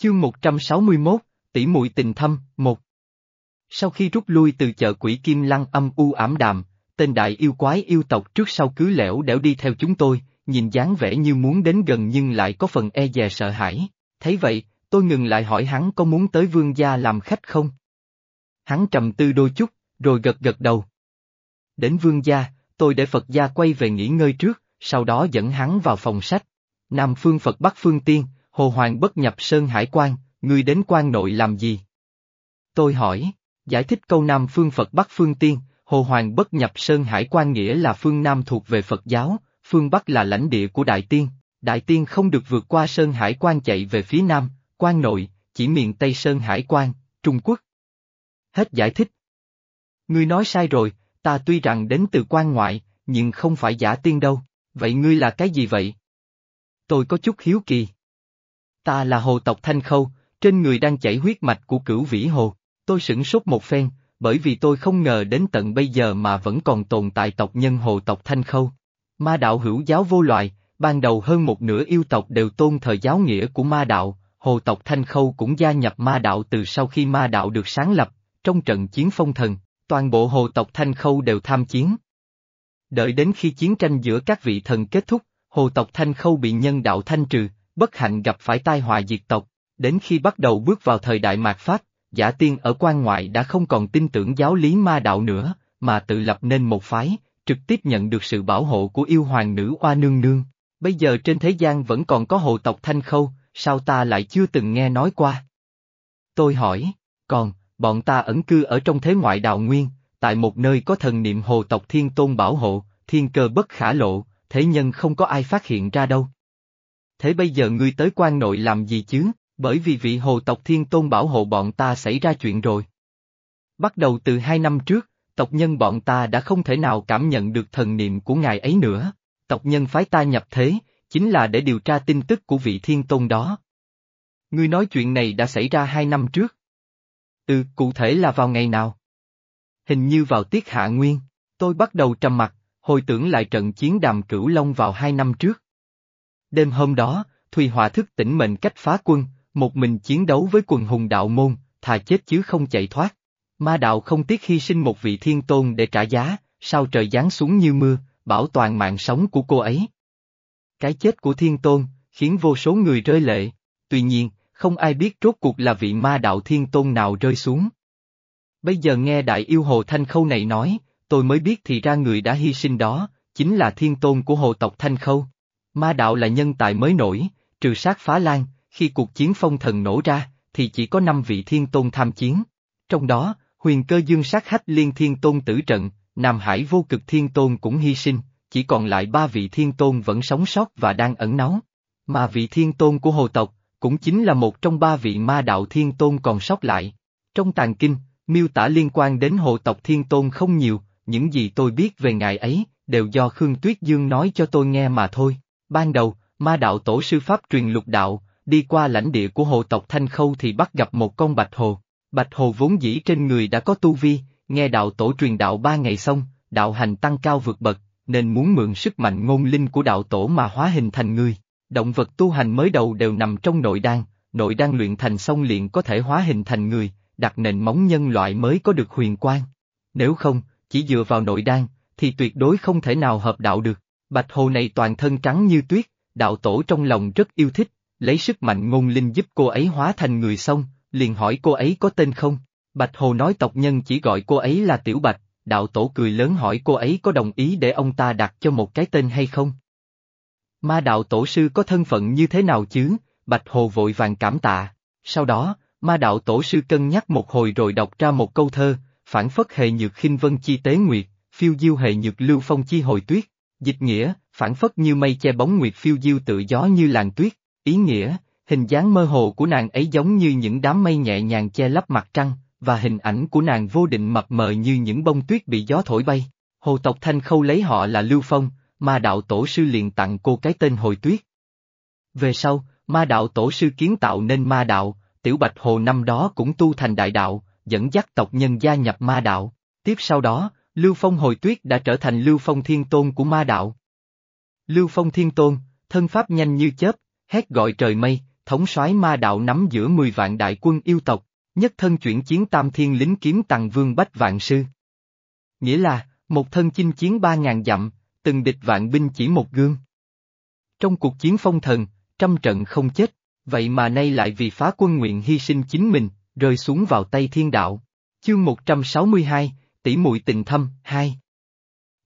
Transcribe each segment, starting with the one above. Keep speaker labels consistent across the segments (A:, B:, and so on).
A: Chương 161, tỷ muội tình thâm, một. Sau khi rút lui từ chợ quỷ kim lăng âm u ảm đạm, tên đại yêu quái yêu tộc trước sau cứ lẻo đẻo đi theo chúng tôi, nhìn dáng vẻ như muốn đến gần nhưng lại có phần e dè sợ hãi. Thấy vậy, tôi ngừng lại hỏi hắn có muốn tới vương gia làm khách không? Hắn trầm tư đôi chút, rồi gật gật đầu. Đến vương gia, tôi để Phật gia quay về nghỉ ngơi trước, sau đó dẫn hắn vào phòng sách. Nam phương Phật Bắc phương Tiên, Hồ Hoàng bất nhập Sơn Hải quan, ngươi đến quan nội làm gì? Tôi hỏi, giải thích câu Nam phương Phật Bắc phương Tiên, Hồ Hoàng bất nhập Sơn Hải quan nghĩa là phương Nam thuộc về Phật giáo, phương Bắc là lãnh địa của Đại Tiên, Đại Tiên không được vượt qua Sơn Hải quan chạy về phía Nam, quan nội, chỉ miền Tây Sơn Hải quan, Trung Quốc. Hết giải thích. Ngươi nói sai rồi, ta tuy rằng đến từ quan ngoại, nhưng không phải giả tiên đâu, vậy ngươi là cái gì vậy? Tôi có chút hiếu kỳ. Ta là hồ tộc Thanh Khâu, trên người đang chảy huyết mạch của cửu vĩ hồ, tôi sửng sốt một phen, bởi vì tôi không ngờ đến tận bây giờ mà vẫn còn tồn tại tộc nhân hồ tộc Thanh Khâu. Ma đạo hữu giáo vô loại, ban đầu hơn một nửa yêu tộc đều tôn thờ giáo nghĩa của ma đạo, hồ tộc Thanh Khâu cũng gia nhập ma đạo từ sau khi ma đạo được sáng lập, trong trận chiến phong thần, toàn bộ hồ tộc Thanh Khâu đều tham chiến. Đợi đến khi chiến tranh giữa các vị thần kết thúc, hồ tộc Thanh Khâu bị nhân đạo thanh trừ, bất hạnh gặp phải tai họa diệt tộc, đến khi bắt đầu bước vào thời đại mạt Pháp, giả tiên ở quan ngoại đã không còn tin tưởng giáo lý ma đạo nữa, mà tự lập nên một phái, trực tiếp nhận được sự bảo hộ của yêu hoàng nữ oa nương nương. Bây giờ trên thế gian vẫn còn có hồ tộc Thanh Khâu, sao ta lại chưa từng nghe nói qua? Tôi hỏi, còn, bọn ta ẩn cư ở trong thế ngoại đạo nguyên, tại một nơi có thần niệm hồ tộc thiên tôn bảo hộ, thiên cơ bất khả lộ, thế nhân không có ai phát hiện ra đâu. Thế bây giờ ngươi tới quan nội làm gì chứ, bởi vì vị hồ tộc thiên tôn bảo hộ bọn ta xảy ra chuyện rồi. Bắt đầu từ hai năm trước, tộc nhân bọn ta đã không thể nào cảm nhận được thần niệm của ngài ấy nữa, tộc nhân phái ta nhập thế, chính là để điều tra tin tức của vị thiên tôn đó. Ngươi nói chuyện này đã xảy ra hai năm trước. Ừ, cụ thể là vào ngày nào? Hình như vào tiết hạ nguyên, tôi bắt đầu trầm mặt, hồi tưởng lại trận chiến đàm cửu long vào hai năm trước. Đêm hôm đó, Thùy Họa thức tỉnh mệnh cách phá quân, một mình chiến đấu với quần hùng đạo môn, thà chết chứ không chạy thoát. Ma đạo không tiếc hy sinh một vị thiên tôn để trả giá, sao trời giáng xuống như mưa, bảo toàn mạng sống của cô ấy. Cái chết của thiên tôn, khiến vô số người rơi lệ, tuy nhiên, không ai biết rốt cuộc là vị ma đạo thiên tôn nào rơi xuống. Bây giờ nghe đại yêu hồ Thanh Khâu này nói, tôi mới biết thì ra người đã hy sinh đó, chính là thiên tôn của hồ tộc Thanh Khâu. Ma đạo là nhân tài mới nổi, trừ sát phá lan, khi cuộc chiến phong thần nổ ra, thì chỉ có năm vị thiên tôn tham chiến. Trong đó, huyền cơ dương sát hách liên thiên tôn tử trận, Nam Hải vô cực thiên tôn cũng hy sinh, chỉ còn lại ba vị thiên tôn vẫn sống sót và đang ẩn náu. Mà vị thiên tôn của hồ tộc, cũng chính là một trong ba vị ma đạo thiên tôn còn sót lại. Trong tàn kinh, miêu tả liên quan đến hồ tộc thiên tôn không nhiều, những gì tôi biết về ngài ấy, đều do Khương Tuyết Dương nói cho tôi nghe mà thôi. Ban đầu, ma đạo tổ sư Pháp truyền lục đạo, đi qua lãnh địa của hồ tộc Thanh Khâu thì bắt gặp một con bạch hồ. Bạch hồ vốn dĩ trên người đã có tu vi, nghe đạo tổ truyền đạo ba ngày xong, đạo hành tăng cao vượt bậc, nên muốn mượn sức mạnh ngôn linh của đạo tổ mà hóa hình thành người. Động vật tu hành mới đầu đều nằm trong nội đan, nội đan luyện thành xong liền có thể hóa hình thành người, đặt nền móng nhân loại mới có được huyền quang. Nếu không, chỉ dựa vào nội đan, thì tuyệt đối không thể nào hợp đạo được. Bạch hồ này toàn thân trắng như tuyết, đạo tổ trong lòng rất yêu thích, lấy sức mạnh ngôn linh giúp cô ấy hóa thành người xong, liền hỏi cô ấy có tên không. Bạch hồ nói tộc nhân chỉ gọi cô ấy là Tiểu Bạch, đạo tổ cười lớn hỏi cô ấy có đồng ý để ông ta đặt cho một cái tên hay không. Ma đạo tổ sư có thân phận như thế nào chứ, Bạch Hồ vội vàng cảm tạ. Sau đó, ma đạo tổ sư cân nhắc một hồi rồi đọc ra một câu thơ, phản phất hệ nhược khinh vân chi tế nguyệt, phiêu diêu hệ nhược lưu phong chi hồi tuyết. Dịch nghĩa, phản phất như mây che bóng nguyệt phiêu diêu tự gió như làn tuyết. Ý nghĩa, hình dáng mơ hồ của nàng ấy giống như những đám mây nhẹ nhàng che lấp mặt trăng, và hình ảnh của nàng vô định mập mờ như những bông tuyết bị gió thổi bay. Hồ tộc Thanh Khâu lấy họ là Lưu Phong, ma đạo tổ sư liền tặng cô cái tên hồi tuyết. Về sau, ma đạo tổ sư kiến tạo nên ma đạo, tiểu bạch hồ năm đó cũng tu thành đại đạo, dẫn dắt tộc nhân gia nhập ma đạo. Tiếp sau đó, Lưu Phong hồi tuyết đã trở thành Lưu Phong thiên tôn của ma đạo. Lưu Phong thiên tôn, thân pháp nhanh như chớp, hét gọi trời mây, thống soái ma đạo nắm giữa 10 vạn đại quân yêu tộc, nhất thân chuyển chiến tam thiên lính kiếm tàng vương bách vạn sư. Nghĩa là, một thân chinh chiến ba ngàn dặm, từng địch vạn binh chỉ một gương. Trong cuộc chiến phong thần, trăm trận không chết, vậy mà nay lại vì phá quân nguyện hy sinh chính mình, rơi xuống vào tay thiên đạo. Chương 162, tỷ muội tình thâm, hai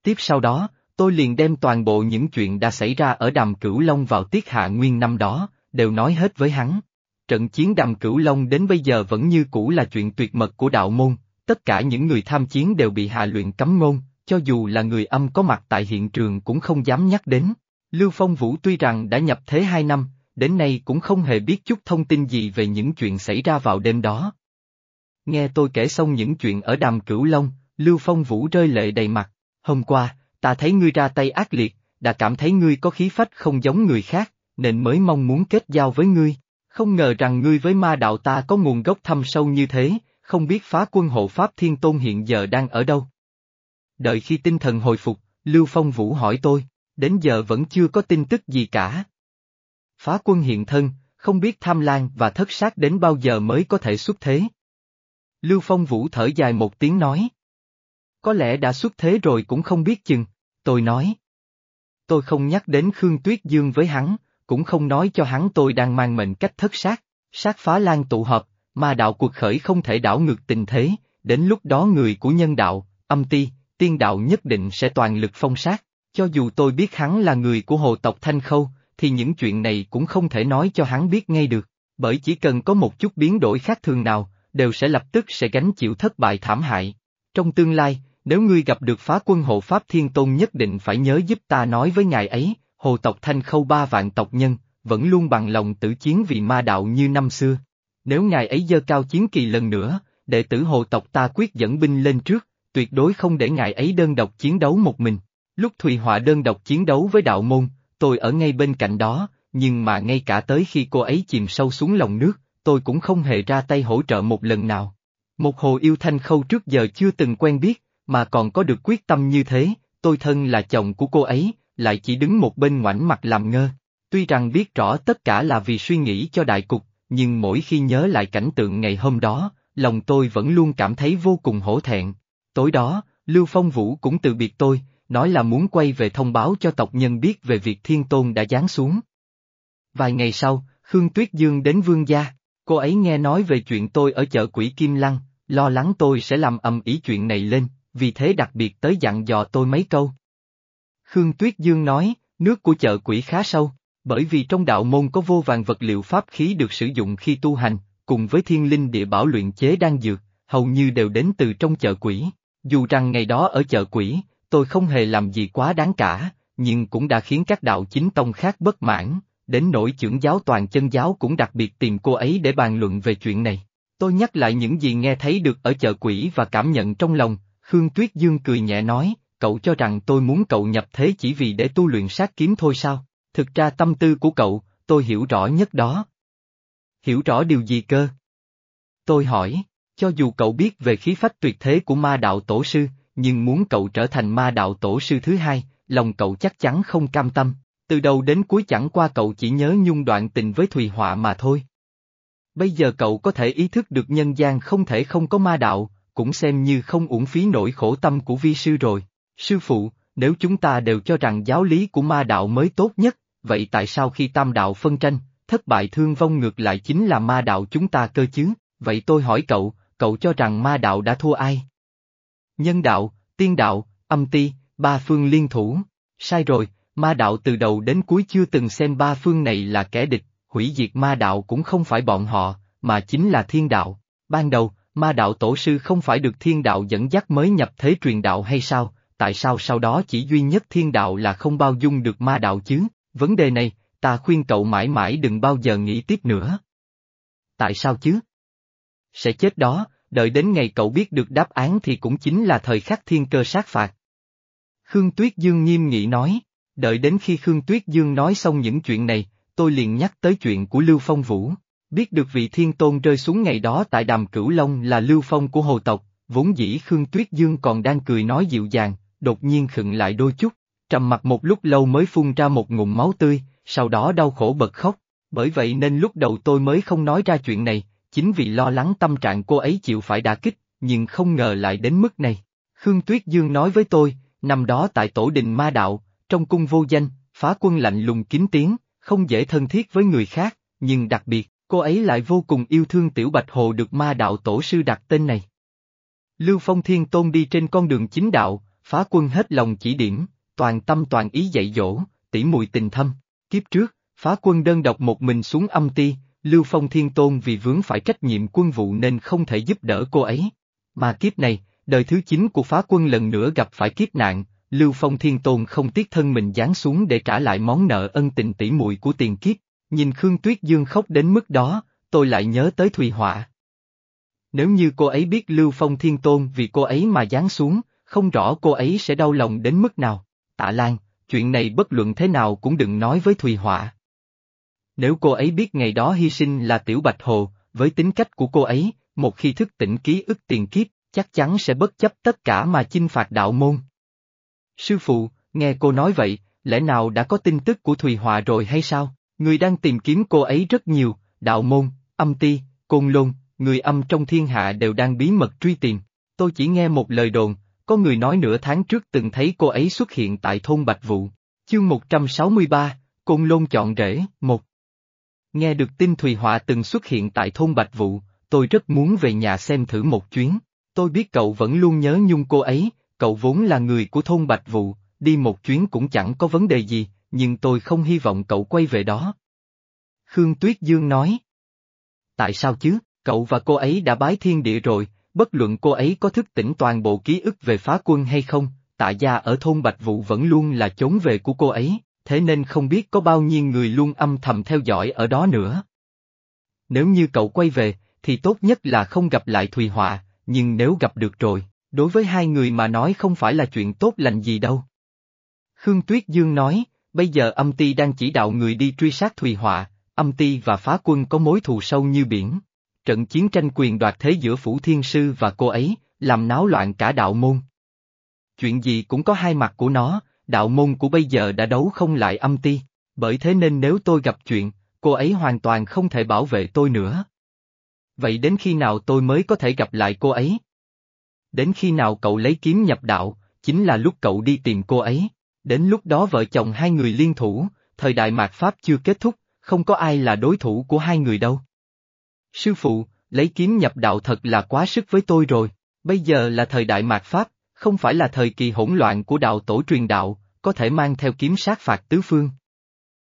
A: Tiếp sau đó, tôi liền đem toàn bộ những chuyện đã xảy ra ở đàm cửu Long vào tiết hạ nguyên năm đó, đều nói hết với hắn. Trận chiến đàm cửu Long đến bây giờ vẫn như cũ là chuyện tuyệt mật của đạo môn, tất cả những người tham chiến đều bị hạ luyện cấm ngôn, cho dù là người âm có mặt tại hiện trường cũng không dám nhắc đến. Lưu Phong Vũ tuy rằng đã nhập thế hai năm, đến nay cũng không hề biết chút thông tin gì về những chuyện xảy ra vào đêm đó. Nghe tôi kể xong những chuyện ở đàm cửu Long, Lưu Phong Vũ rơi lệ đầy mặt, hôm qua, ta thấy ngươi ra tay ác liệt, đã cảm thấy ngươi có khí phách không giống người khác, nên mới mong muốn kết giao với ngươi. Không ngờ rằng ngươi với ma đạo ta có nguồn gốc thâm sâu như thế, không biết phá quân hộ Pháp Thiên Tôn hiện giờ đang ở đâu. Đợi khi tinh thần hồi phục, Lưu Phong Vũ hỏi tôi, đến giờ vẫn chưa có tin tức gì cả. Phá quân hiện thân, không biết tham lan và thất sát đến bao giờ mới có thể xuất thế. Lưu Phong Vũ thở dài một tiếng nói. Có lẽ đã xuất thế rồi cũng không biết chừng, tôi nói. Tôi không nhắc đến Khương Tuyết Dương với hắn, cũng không nói cho hắn tôi đang mang mệnh cách thất sát, sát phá lan tụ hợp, mà đạo cuộc khởi không thể đảo ngược tình thế, đến lúc đó người của nhân đạo, âm ti, tiên đạo nhất định sẽ toàn lực phong sát. Cho dù tôi biết hắn là người của hồ tộc Thanh Khâu, thì những chuyện này cũng không thể nói cho hắn biết ngay được, bởi chỉ cần có một chút biến đổi khác thường nào, đều sẽ lập tức sẽ gánh chịu thất bại thảm hại. Trong tương lai, nếu ngươi gặp được phá quân hộ Pháp Thiên Tôn nhất định phải nhớ giúp ta nói với ngài ấy, hồ tộc Thanh Khâu ba vạn tộc nhân, vẫn luôn bằng lòng tử chiến vì ma đạo như năm xưa. Nếu ngài ấy dơ cao chiến kỳ lần nữa, đệ tử hồ tộc ta quyết dẫn binh lên trước, tuyệt đối không để ngài ấy đơn độc chiến đấu một mình. Lúc Thùy Họa đơn độc chiến đấu với đạo môn, tôi ở ngay bên cạnh đó, nhưng mà ngay cả tới khi cô ấy chìm sâu xuống lòng nước, tôi cũng không hề ra tay hỗ trợ một lần nào. Một hồ yêu thanh khâu trước giờ chưa từng quen biết, mà còn có được quyết tâm như thế, tôi thân là chồng của cô ấy, lại chỉ đứng một bên ngoảnh mặt làm ngơ. Tuy rằng biết rõ tất cả là vì suy nghĩ cho đại cục, nhưng mỗi khi nhớ lại cảnh tượng ngày hôm đó, lòng tôi vẫn luôn cảm thấy vô cùng hổ thẹn. Tối đó, Lưu Phong Vũ cũng từ biệt tôi, nói là muốn quay về thông báo cho tộc nhân biết về việc Thiên Tôn đã giáng xuống. Vài ngày sau, Khương Tuyết Dương đến Vương Gia, cô ấy nghe nói về chuyện tôi ở chợ quỷ Kim Lăng, lo lắng tôi sẽ làm ầm ý chuyện này lên, vì thế đặc biệt tới dặn dò tôi mấy câu. Khương Tuyết Dương nói, nước của chợ quỷ khá sâu, bởi vì trong đạo môn có vô vàng vật liệu pháp khí được sử dụng khi tu hành, cùng với thiên linh địa bảo luyện chế đang dược, hầu như đều đến từ trong chợ quỷ. Dù rằng ngày đó ở chợ quỷ, tôi không hề làm gì quá đáng cả, nhưng cũng đã khiến các đạo chính tông khác bất mãn, đến nỗi trưởng giáo toàn chân giáo cũng đặc biệt tìm cô ấy để bàn luận về chuyện này. Tôi nhắc lại những gì nghe thấy được ở chợ quỷ và cảm nhận trong lòng, Khương Tuyết Dương cười nhẹ nói, cậu cho rằng tôi muốn cậu nhập thế chỉ vì để tu luyện sát kiếm thôi sao? Thực ra tâm tư của cậu, tôi hiểu rõ nhất đó. Hiểu rõ điều gì cơ? Tôi hỏi, cho dù cậu biết về khí phách tuyệt thế của ma đạo tổ sư, nhưng muốn cậu trở thành ma đạo tổ sư thứ hai, lòng cậu chắc chắn không cam tâm, từ đầu đến cuối chẳng qua cậu chỉ nhớ nhung đoạn tình với Thùy Họa mà thôi. Bây giờ cậu có thể ý thức được nhân gian không thể không có ma đạo, cũng xem như không uổng phí nỗi khổ tâm của vi sư rồi. Sư phụ, nếu chúng ta đều cho rằng giáo lý của ma đạo mới tốt nhất, vậy tại sao khi tam đạo phân tranh, thất bại thương vong ngược lại chính là ma đạo chúng ta cơ chứ? Vậy tôi hỏi cậu, cậu cho rằng ma đạo đã thua ai? Nhân đạo, tiên đạo, âm ti, ba phương liên thủ. Sai rồi, ma đạo từ đầu đến cuối chưa từng xem ba phương này là kẻ địch, hủy diệt ma đạo cũng không phải bọn họ, mà chính là thiên đạo. Ban đầu, ma đạo tổ sư không phải được thiên đạo dẫn dắt mới nhập thế truyền đạo hay sao, tại sao sau đó chỉ duy nhất thiên đạo là không bao dung được ma đạo chứ? Vấn đề này, ta khuyên cậu mãi mãi đừng bao giờ nghĩ tiếp nữa. Tại sao chứ? Sẽ chết đó, đợi đến ngày cậu biết được đáp án thì cũng chính là thời khắc thiên cơ sát phạt. Khương Tuyết Dương nghiêm nghị nói, đợi đến khi Khương Tuyết Dương nói xong những chuyện này, tôi liền nhắc tới chuyện của Lưu Phong Vũ. Biết được vị thiên tôn rơi xuống ngày đó tại đàm cửu Long là Lưu Phong của hồ tộc, vốn dĩ Khương Tuyết Dương còn đang cười nói dịu dàng, đột nhiên khựng lại đôi chút, trầm mặt một lúc lâu mới phun ra một ngụm máu tươi, sau đó đau khổ bật khóc. Bởi vậy nên lúc đầu tôi mới không nói ra chuyện này, chính vì lo lắng tâm trạng cô ấy chịu phải đả kích, nhưng không ngờ lại đến mức này. Khương Tuyết Dương nói với tôi, năm đó tại tổ đình ma đạo, trong cung vô danh, phá quân lạnh lùng kín tiếng, không dễ thân thiết với người khác, nhưng đặc biệt, cô ấy lại vô cùng yêu thương tiểu bạch hồ được ma đạo tổ sư đặt tên này. Lưu Phong Thiên Tôn đi trên con đường chính đạo, phá quân hết lòng chỉ điểm, toàn tâm toàn ý dạy dỗ, tỉ mùi tình thâm. Kiếp trước, phá quân đơn độc một mình xuống âm ti, Lưu Phong Thiên Tôn vì vướng phải trách nhiệm quân vụ nên không thể giúp đỡ cô ấy. Mà kiếp này, đời thứ 9 của phá quân lần nữa gặp phải kiếp nạn, Lưu Phong Thiên Tôn không tiếc thân mình giáng xuống để trả lại món nợ ân tình tỉ muội của tiền kiếp. Nhìn Khương Tuyết Dương khóc đến mức đó, tôi lại nhớ tới Thùy Họa. Nếu như cô ấy biết Lưu Phong Thiên Tôn vì cô ấy mà giáng xuống, không rõ cô ấy sẽ đau lòng đến mức nào. Tạ Lan, chuyện này bất luận thế nào cũng đừng nói với Thùy Họa. Nếu cô ấy biết ngày đó hy sinh là Tiểu Bạch Hồ, với tính cách của cô ấy, một khi thức tỉnh ký ức tiền kiếp, chắc chắn sẽ bất chấp tất cả mà chinh phạt đạo môn. Sư phụ, nghe cô nói vậy, lẽ nào đã có tin tức của Thùy Họa rồi hay sao? Người đang tìm kiếm cô ấy rất nhiều, đạo môn, âm ti, côn lôn, người âm trong thiên hạ đều đang bí mật truy tìm. Tôi chỉ nghe một lời đồn, có người nói nửa tháng trước từng thấy cô ấy xuất hiện tại thôn Bạch Vụ. Chương 163, Côn Lôn chọn rễ, một. Nghe được tin Thùy Họa từng xuất hiện tại thôn Bạch Vụ, tôi rất muốn về nhà xem thử một chuyến. Tôi biết cậu vẫn luôn nhớ nhung cô ấy, cậu vốn là người của thôn Bạch Vụ, đi một chuyến cũng chẳng có vấn đề gì, nhưng tôi không hy vọng cậu quay về đó. Khương Tuyết Dương nói. Tại sao chứ, cậu và cô ấy đã bái thiên địa rồi, bất luận cô ấy có thức tỉnh toàn bộ ký ức về phá quân hay không, tạ gia ở thôn Bạch Vụ vẫn luôn là chốn về của cô ấy, thế nên không biết có bao nhiêu người luôn âm thầm theo dõi ở đó nữa. Nếu như cậu quay về, thì tốt nhất là không gặp lại Thùy Họa, nhưng nếu gặp được rồi, đối với hai người mà nói không phải là chuyện tốt lành gì đâu. Khương Tuyết Dương nói, bây giờ âm ti đang chỉ đạo người đi truy sát Thùy Họa, âm ti và phá quân có mối thù sâu như biển. Trận chiến tranh quyền đoạt thế giữa Phủ Thiên Sư và cô ấy, làm náo loạn cả đạo môn. Chuyện gì cũng có hai mặt của nó, đạo môn của bây giờ đã đấu không lại âm ti, bởi thế nên nếu tôi gặp chuyện, cô ấy hoàn toàn không thể bảo vệ tôi nữa. Vậy đến khi nào tôi mới có thể gặp lại cô ấy? Đến khi nào cậu lấy kiếm nhập đạo, chính là lúc cậu đi tìm cô ấy. Đến lúc đó vợ chồng hai người liên thủ, thời đại mạt Pháp chưa kết thúc, không có ai là đối thủ của hai người đâu. Sư phụ, lấy kiếm nhập đạo thật là quá sức với tôi rồi, bây giờ là thời đại mạt Pháp, không phải là thời kỳ hỗn loạn của đạo tổ truyền đạo, có thể mang theo kiếm sát phạt tứ phương.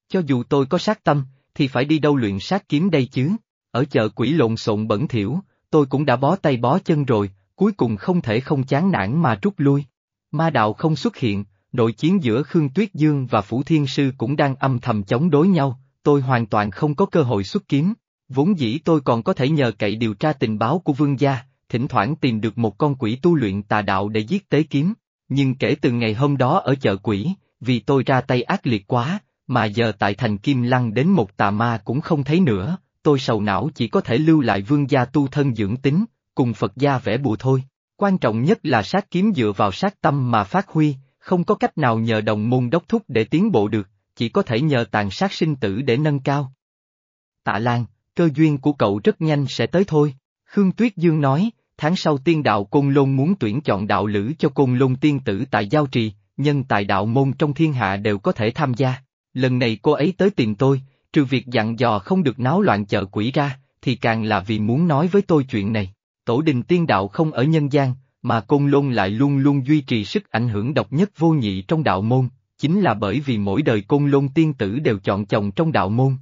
A: Cho dù tôi có sát tâm, thì phải đi đâu luyện sát kiếm đây chứ, ở chợ quỷ lộn xộn bẩn thỉu, tôi cũng đã bó tay bó chân rồi, cuối cùng không thể không chán nản mà rút lui. Ma đạo không xuất hiện, nội chiến giữa Khương Tuyết Dương và Phủ Thiên Sư cũng đang âm thầm chống đối nhau, tôi hoàn toàn không có cơ hội xuất kiếm. Vốn dĩ tôi còn có thể nhờ cậy điều tra tình báo của vương gia, thỉnh thoảng tìm được một con quỷ tu luyện tà đạo để giết tế kiếm, nhưng kể từ ngày hôm đó ở chợ quỷ, vì tôi ra tay ác liệt quá, mà giờ tại thành Kim Lăng đến một tà ma cũng không thấy nữa, tôi sầu não chỉ có thể lưu lại vương gia tu thân dưỡng tính, cùng Phật gia vẽ bùa thôi. Quan trọng nhất là sát kiếm dựa vào sát tâm mà phát huy, không có cách nào nhờ đồng môn đốc thúc để tiến bộ được, chỉ có thể nhờ tàn sát sinh tử để nâng cao. Tạ Lan, cơ duyên của cậu rất nhanh sẽ tới thôi, Khương Tuyết Dương nói, tháng sau tiên đạo Côn Lôn muốn tuyển chọn đạo lữ cho Côn Lôn tiên tử tại Giao Trì, nhân tài đạo môn trong thiên hạ đều có thể tham gia. Lần này cô ấy tới tìm tôi, trừ việc dặn dò không được náo loạn chợ quỷ ra, thì càng là vì muốn nói với tôi chuyện này. Tổ đình tiên đạo không ở nhân gian, mà Côn Lôn lại luôn luôn duy trì sức ảnh hưởng độc nhất vô nhị trong đạo môn, chính là bởi vì mỗi đời Côn Lôn tiên tử đều chọn chồng trong đạo môn.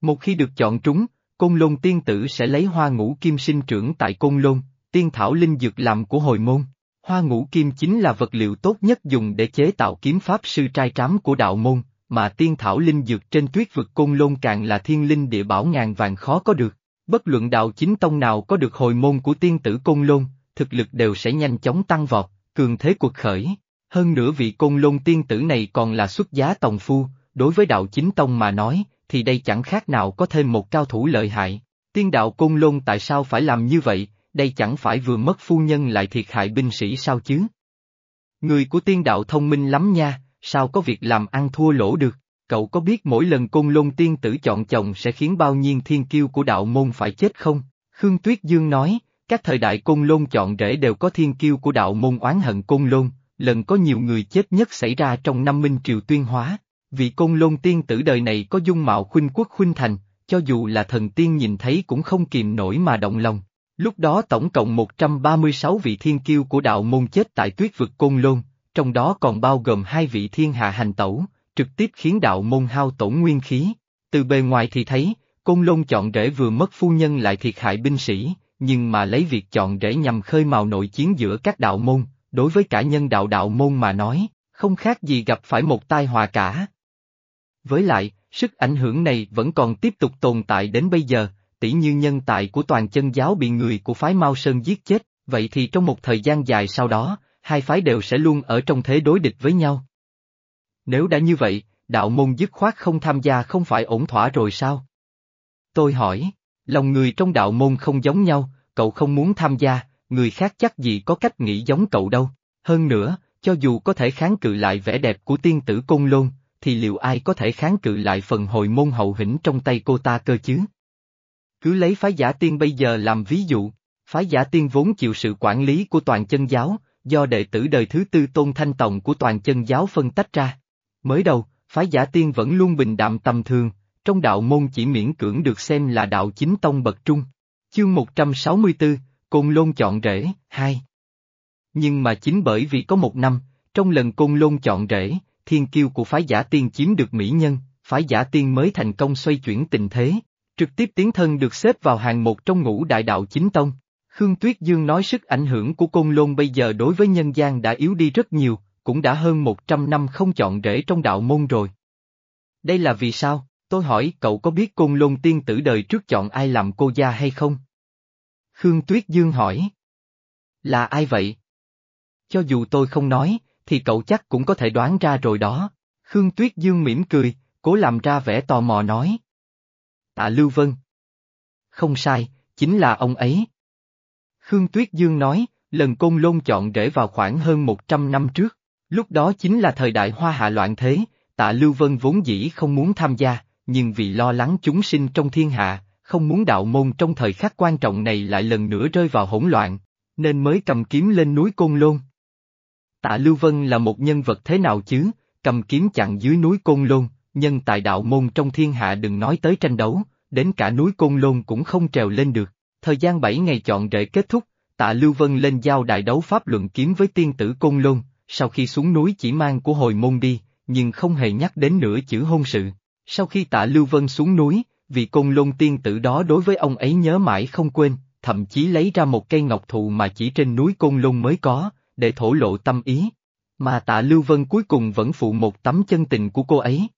A: Một khi được chọn trúng, Côn Lôn tiên tử sẽ lấy hoa ngũ kim sinh trưởng tại Côn Lôn, tiên thảo linh dược làm của hồi môn. Hoa ngũ kim chính là vật liệu tốt nhất dùng để chế tạo kiếm pháp sư trai trám của đạo môn, mà tiên thảo linh dược trên tuyết vực Côn Lôn càng là thiên linh địa bảo ngàn vàng khó có được. Bất luận đạo chính tông nào có được hồi môn của tiên tử Côn Lôn, thực lực đều sẽ nhanh chóng tăng vọt, cường thế cuộc khởi. Hơn nữa vị Côn Lôn tiên tử này còn là xuất giá tòng phu, đối với đạo chính tông mà nói, thì đây chẳng khác nào có thêm một cao thủ lợi hại. Tiên đạo Côn Lôn tại sao phải làm như vậy, đây chẳng phải vừa mất phu nhân lại thiệt hại binh sĩ sao chứ? Người của tiên đạo thông minh lắm nha, sao có việc làm ăn thua lỗ được? cậu có biết mỗi lần côn lôn tiên tử chọn chồng sẽ khiến bao nhiêu thiên kiêu của đạo môn phải chết không? Khương Tuyết Dương nói, các thời đại côn lôn chọn rễ đều có thiên kiêu của đạo môn oán hận côn lôn, lần có nhiều người chết nhất xảy ra trong năm Minh Triều tuyên hóa. Vị côn lôn tiên tử đời này có dung mạo khuynh quốc khuynh thành, cho dù là thần tiên nhìn thấy cũng không kìm nổi mà động lòng. Lúc đó tổng cộng 136 vị thiên kiêu của đạo môn chết tại tuyết vực côn lôn, trong đó còn bao gồm hai vị thiên hạ hành tẩu, trực tiếp khiến đạo môn hao tổn nguyên khí. Từ bề ngoài thì thấy, côn lôn chọn rễ vừa mất phu nhân lại thiệt hại binh sĩ, nhưng mà lấy việc chọn rễ nhằm khơi mào nội chiến giữa các đạo môn, đối với cả nhân đạo đạo môn mà nói, không khác gì gặp phải một tai họa cả. Với lại, sức ảnh hưởng này vẫn còn tiếp tục tồn tại đến bây giờ, tỷ như nhân tài của toàn chân giáo bị người của phái Mao Sơn giết chết, vậy thì trong một thời gian dài sau đó, hai phái đều sẽ luôn ở trong thế đối địch với nhau. Nếu đã như vậy, đạo môn dứt khoát không tham gia không phải ổn thỏa rồi sao? Tôi hỏi, lòng người trong đạo môn không giống nhau, cậu không muốn tham gia, người khác chắc gì có cách nghĩ giống cậu đâu. Hơn nữa, cho dù có thể kháng cự lại vẻ đẹp của tiên tử Côn Lôn, thì liệu ai có thể kháng cự lại phần hồi môn hậu hĩnh trong tay cô ta cơ chứ? Cứ lấy phái giả tiên bây giờ làm ví dụ, phái giả tiên vốn chịu sự quản lý của toàn chân giáo, do đệ tử đời thứ tư tôn thanh tổng của toàn chân giáo phân tách ra. Mới đầu, phái giả tiên vẫn luôn bình đạm tầm thường, trong đạo môn chỉ miễn cưỡng được xem là đạo chính tông bậc trung. Chương 164, Côn Lôn chọn rễ, 2 Nhưng mà chính bởi vì có một năm, trong lần Côn Lôn chọn rễ, thiên kiêu của phái giả tiên chiếm được mỹ nhân, phái giả tiên mới thành công xoay chuyển tình thế, trực tiếp tiến thân được xếp vào hàng một trong ngũ đại đạo chính tông. Khương Tuyết Dương nói sức ảnh hưởng của Côn Lôn bây giờ đối với nhân gian đã yếu đi rất nhiều, cũng đã hơn 100 năm không chọn rễ trong đạo môn rồi. Đây là vì sao? Tôi hỏi cậu có biết Côn Lôn tiên tử đời trước chọn ai làm cô gia hay không? Khương Tuyết Dương hỏi. Là ai vậy? Cho dù tôi không nói, thì cậu chắc cũng có thể đoán ra rồi đó. Khương Tuyết Dương mỉm cười, cố làm ra vẻ tò mò nói. Tạ Lưu Vân. Không sai, chính là ông ấy. Khương Tuyết Dương nói, lần côn lôn chọn rễ vào khoảng hơn 100 năm trước. Lúc đó chính là thời đại hoa hạ loạn thế, tạ Lưu Vân vốn dĩ không muốn tham gia, nhưng vì lo lắng chúng sinh trong thiên hạ, không muốn đạo môn trong thời khắc quan trọng này lại lần nữa rơi vào hỗn loạn, nên mới cầm kiếm lên núi Côn Lôn. Tạ Lưu Vân là một nhân vật thế nào chứ, cầm kiếm chặn dưới núi Côn Lôn, nhân tài đạo môn trong thiên hạ đừng nói tới tranh đấu, đến cả núi Côn Lôn cũng không trèo lên được. Thời gian 7 ngày chọn rễ kết thúc, tạ Lưu Vân lên giao đại đấu pháp luận kiếm với tiên tử Côn Lôn, sau khi xuống núi chỉ mang của hồi môn đi, nhưng không hề nhắc đến nửa chữ hôn sự. Sau khi tạ Lưu Vân xuống núi, vị Côn Lôn tiên tử đó đối với ông ấy nhớ mãi không quên, thậm chí lấy ra một cây ngọc thụ mà chỉ trên núi Côn Lôn mới có, để thổ lộ tâm ý. Mà tạ Lưu Vân cuối cùng vẫn phụ một tấm chân tình của cô ấy.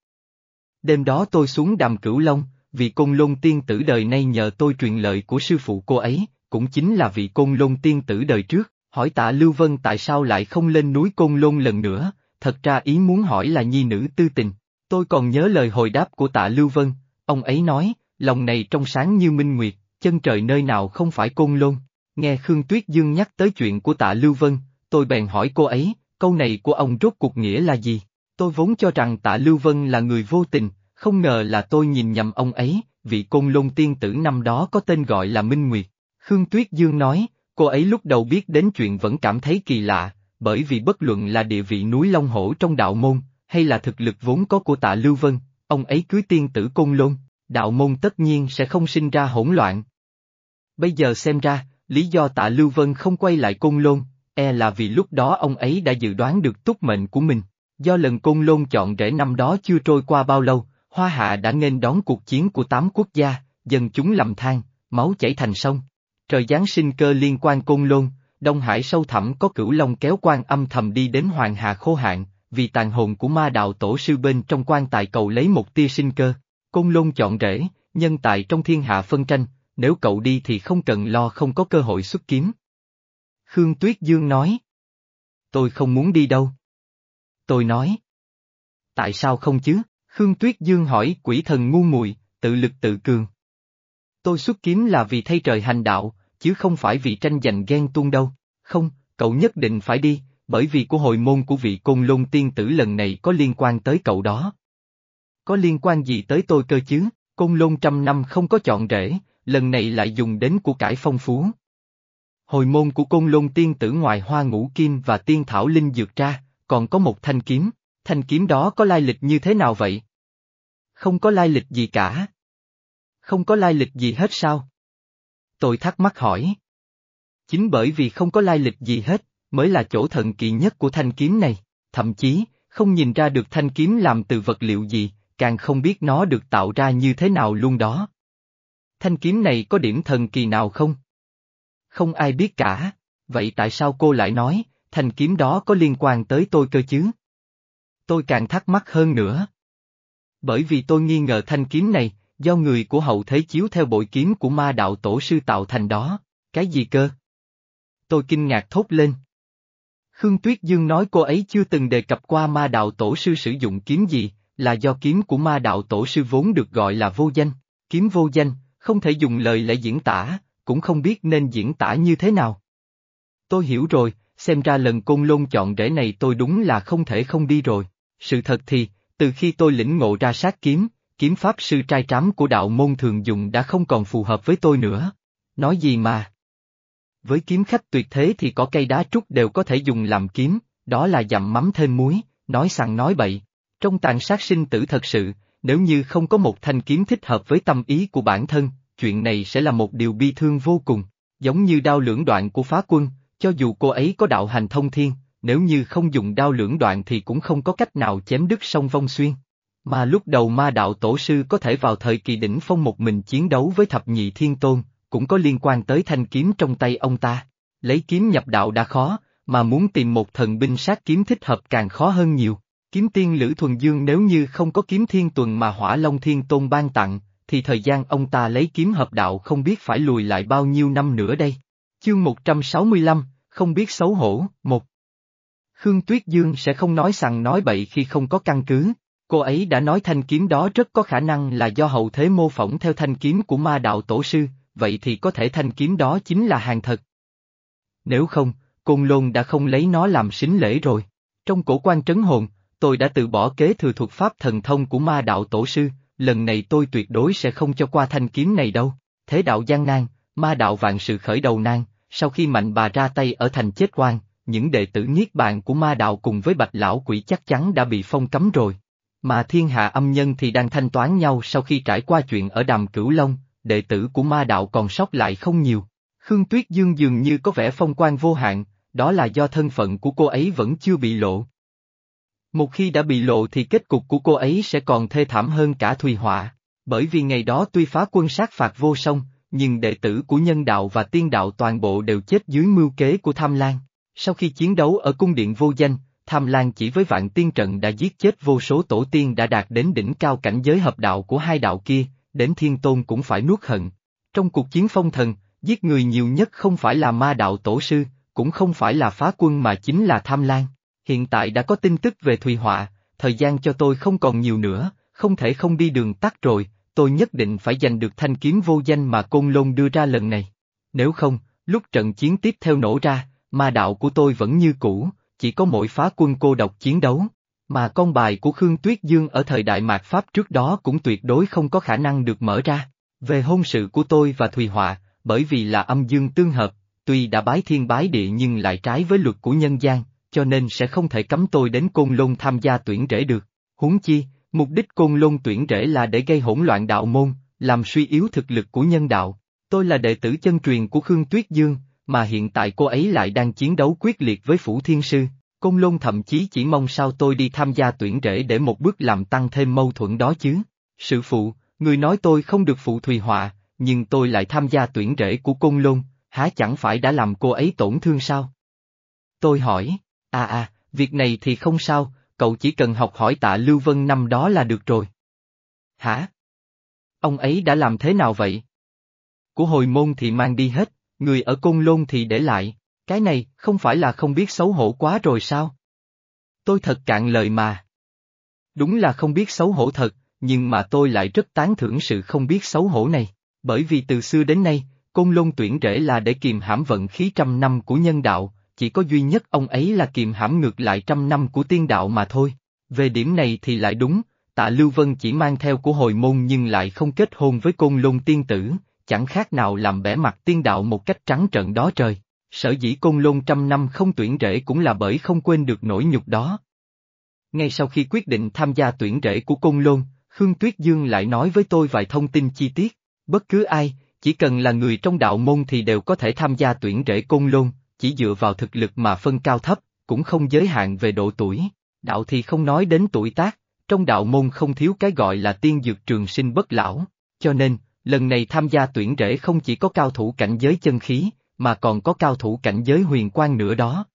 A: Đêm đó tôi xuống đàm cửu long, vị côn lôn tiên tử đời nay nhờ tôi truyền lợi của sư phụ cô ấy, cũng chính là vị côn lôn tiên tử đời trước, hỏi tạ Lưu Vân tại sao lại không lên núi côn lôn lần nữa, thật ra ý muốn hỏi là nhi nữ tư tình. Tôi còn nhớ lời hồi đáp của tạ Lưu Vân, ông ấy nói, lòng này trong sáng như minh nguyệt, chân trời nơi nào không phải côn lôn. Nghe Khương Tuyết Dương nhắc tới chuyện của tạ Lưu Vân, tôi bèn hỏi cô ấy, câu này của ông rốt cuộc nghĩa là gì? Tôi vốn cho rằng tạ Lưu Vân là người vô tình, không ngờ là tôi nhìn nhầm ông ấy, vị côn lôn tiên tử năm đó có tên gọi là Minh Nguyệt. Khương Tuyết Dương nói, cô ấy lúc đầu biết đến chuyện vẫn cảm thấy kỳ lạ, bởi vì bất luận là địa vị núi Long Hổ trong đạo môn, hay là thực lực vốn có của tạ Lưu Vân, ông ấy cưới tiên tử côn lôn, đạo môn tất nhiên sẽ không sinh ra hỗn loạn. Bây giờ xem ra, lý do tạ Lưu Vân không quay lại côn lôn, e là vì lúc đó ông ấy đã dự đoán được túc mệnh của mình. Do lần côn lôn chọn rễ năm đó chưa trôi qua bao lâu, Hoa Hạ đã nên đón cuộc chiến của tám quốc gia, dân chúng lầm than, máu chảy thành sông. Trời Giáng sinh cơ liên quan côn lôn, Đông Hải sâu thẳm có cửu long kéo quan âm thầm đi đến Hoàng Hà khô hạn, vì tàn hồn của ma đạo tổ sư bên trong quan tài cậu lấy một tia sinh cơ. Côn lôn chọn rễ, nhân tài trong thiên hạ phân tranh, nếu cậu đi thì không cần lo không có cơ hội xuất kiếm. Khương Tuyết Dương nói. Tôi không muốn đi đâu. Tôi nói. Tại sao không chứ? Khương Tuyết Dương hỏi quỷ thần ngu muội, tự lực tự cường. Tôi xuất kiếm là vì thay trời hành đạo, chứ không phải vì tranh giành ghen tuông đâu. Không, cậu nhất định phải đi, bởi vì của hồi môn của vị côn lôn tiên tử lần này có liên quan tới cậu đó. có liên quan gì tới tôi cơ chứ, côn lôn trăm năm không có chọn rễ, lần này lại dùng đến của cải phong phú. Hồi môn của côn lôn tiên tử ngoài hoa ngũ kim và tiên thảo linh dược ra, còn có một thanh kiếm, thanh kiếm đó có lai lịch như thế nào vậy? Không có lai lịch gì cả. Không có lai lịch gì hết sao? Tôi thắc mắc hỏi. Chính bởi vì không có lai lịch gì hết, mới là chỗ thần kỳ nhất của thanh kiếm này, thậm chí, không nhìn ra được thanh kiếm làm từ vật liệu gì, càng không biết nó được tạo ra như thế nào luôn đó. Thanh kiếm này có điểm thần kỳ nào không? Không ai biết cả, vậy tại sao cô lại nói, thanh kiếm đó có liên quan tới tôi cơ chứ? Tôi càng thắc mắc hơn nữa. Bởi vì tôi nghi ngờ thanh kiếm này, do người của hậu thế chiếu theo bội kiếm của ma đạo tổ sư tạo thành đó, cái gì cơ? Tôi kinh ngạc thốt lên. Khương Tuyết Dương nói cô ấy chưa từng đề cập qua ma đạo tổ sư sử dụng kiếm gì, là do kiếm của ma đạo tổ sư vốn được gọi là vô danh, kiếm vô danh, không thể dùng lời lại diễn tả, cũng không biết nên diễn tả như thế nào. Tôi hiểu rồi, xem ra lần côn lôn chọn rễ này tôi đúng là không thể không đi rồi. Sự thật thì, từ khi tôi lĩnh ngộ ra sát kiếm, kiếm pháp sư trai trám của đạo môn thường dùng đã không còn phù hợp với tôi nữa. Nói gì mà? Với kiếm khách tuyệt thế thì có cây đá trúc đều có thể dùng làm kiếm, đó là dặm mắm thêm muối, nói sằng nói bậy. Trong tàn sát sinh tử thật sự, nếu như không có một thanh kiếm thích hợp với tâm ý của bản thân, chuyện này sẽ là một điều bi thương vô cùng, giống như đao lưỡng đoạn của phá quân, cho dù cô ấy có đạo hành thông thiên, nếu như không dùng đao lưỡng đoạn thì cũng không có cách nào chém đứt sông vong xuyên. Mà lúc đầu ma đạo tổ sư có thể vào thời kỳ đỉnh phong một mình chiến đấu với thập nhị thiên tôn, cũng có liên quan tới thanh kiếm trong tay ông ta. Lấy kiếm nhập đạo đã khó, mà muốn tìm một thần binh sát kiếm thích hợp càng khó hơn nhiều. Kiếm tiên Lữ Thuần Dương nếu như không có kiếm thiên tuần mà hỏa long thiên tôn ban tặng, thì thời gian ông ta lấy kiếm hợp đạo không biết phải lùi lại bao nhiêu năm nữa đây. Chương 165, không biết xấu hổ, một. Khương Tuyết Dương sẽ không nói sằng nói bậy khi không có căn cứ. Cô ấy đã nói thanh kiếm đó rất có khả năng là do hậu thế mô phỏng theo thanh kiếm của ma đạo tổ sư, vậy thì có thể thanh kiếm đó chính là hàng thật. Nếu không, Côn Lôn đã không lấy nó làm sính lễ rồi. Trong cổ quan trấn hồn, tôi đã từ bỏ kế thừa thuật pháp thần thông của ma đạo tổ sư, lần này tôi tuyệt đối sẽ không cho qua thanh kiếm này đâu. Thế đạo gian nan, ma đạo vạn sự khởi đầu nan, sau khi mạnh bà ra tay ở thành chết quan, những đệ tử niết bàn của ma đạo cùng với bạch lão quỷ chắc chắn đã bị phong cấm rồi. Mà thiên hạ âm nhân thì đang thanh toán nhau sau khi trải qua chuyện ở đàm cửu long, đệ tử của ma đạo còn sót lại không nhiều. Khương Tuyết Dương dường như có vẻ phong quan vô hạn, đó là do thân phận của cô ấy vẫn chưa bị lộ. Một khi đã bị lộ thì kết cục của cô ấy sẽ còn thê thảm hơn cả Thùy Họa, bởi vì ngày đó tuy phá quân sát phạt vô song, nhưng đệ tử của nhân đạo và tiên đạo toàn bộ đều chết dưới mưu kế của Tham Lan. Sau khi chiến đấu ở cung điện vô danh, Tham Lan chỉ với vạn tiên trận đã giết chết vô số tổ tiên đã đạt đến đỉnh cao cảnh giới hợp đạo của hai đạo kia, đến thiên tôn cũng phải nuốt hận. Trong cuộc chiến phong thần, giết người nhiều nhất không phải là ma đạo tổ sư, cũng không phải là phá quân mà chính là Tham Lan. Hiện tại đã có tin tức về Thùy Họa, thời gian cho tôi không còn nhiều nữa, không thể không đi đường tắt rồi, tôi nhất định phải giành được thanh kiếm vô danh mà Côn Lôn đưa ra lần này. Nếu không, lúc trận chiến tiếp theo nổ ra, ma đạo của tôi vẫn như cũ, chỉ có mỗi phá quân cô độc chiến đấu. Mà con bài của Khương Tuyết Dương ở thời đại mạt Pháp trước đó cũng tuyệt đối không có khả năng được mở ra. Về hôn sự của tôi và Thùy Họa, bởi vì là âm dương tương hợp, tuy đã bái thiên bái địa nhưng lại trái với luật của nhân gian, cho nên sẽ không thể cấm tôi đến Côn Lôn tham gia tuyển rễ được. Huống chi, mục đích Côn Lôn tuyển rễ là để gây hỗn loạn đạo môn, làm suy yếu thực lực của nhân đạo. Tôi là đệ tử chân truyền của Khương Tuyết Dương, mà hiện tại cô ấy lại đang chiến đấu quyết liệt với Phủ Thiên Sư. Côn Lôn thậm chí chỉ mong sao tôi đi tham gia tuyển rễ để một bước làm tăng thêm mâu thuẫn đó chứ. Sự phụ, người nói tôi không được phụ Thùy Họa, nhưng tôi lại tham gia tuyển rễ của Côn Lôn, há chẳng phải đã làm cô ấy tổn thương sao? Tôi hỏi, à à, việc này thì không sao, cậu chỉ cần học hỏi tạ Lưu Vân năm đó là được rồi. Hả? Ông ấy đã làm thế nào vậy? Của hồi môn thì mang đi hết, người ở Côn Lôn thì để lại, cái này không phải là không biết xấu hổ quá rồi sao? Tôi thật cạn lời mà. Đúng là không biết xấu hổ thật, nhưng mà tôi lại rất tán thưởng sự không biết xấu hổ này, bởi vì từ xưa đến nay, Côn Lôn tuyển rễ là để kiềm hãm vận khí trăm năm của nhân đạo, chỉ có duy nhất ông ấy là kiềm hãm ngược lại trăm năm của tiên đạo mà thôi. Về điểm này thì lại đúng, tạ Lưu Vân chỉ mang theo của hồi môn nhưng lại không kết hôn với côn lôn tiên tử, chẳng khác nào làm bẻ mặt tiên đạo một cách trắng trợn đó trời. Sở dĩ côn lôn trăm năm không tuyển rễ cũng là bởi không quên được nỗi nhục đó. Ngay sau khi quyết định tham gia tuyển rễ của côn lôn, Khương Tuyết Dương lại nói với tôi vài thông tin chi tiết, bất cứ ai, chỉ cần là người trong đạo môn thì đều có thể tham gia tuyển rễ côn lôn, chỉ dựa vào thực lực mà phân cao thấp, cũng không giới hạn về độ tuổi. Đạo thì không nói đến tuổi tác, trong đạo môn không thiếu cái gọi là tiên dược trường sinh bất lão, cho nên, lần này tham gia tuyển rễ không chỉ có cao thủ cảnh giới chân khí, mà còn có cao thủ cảnh giới huyền quan nữa đó.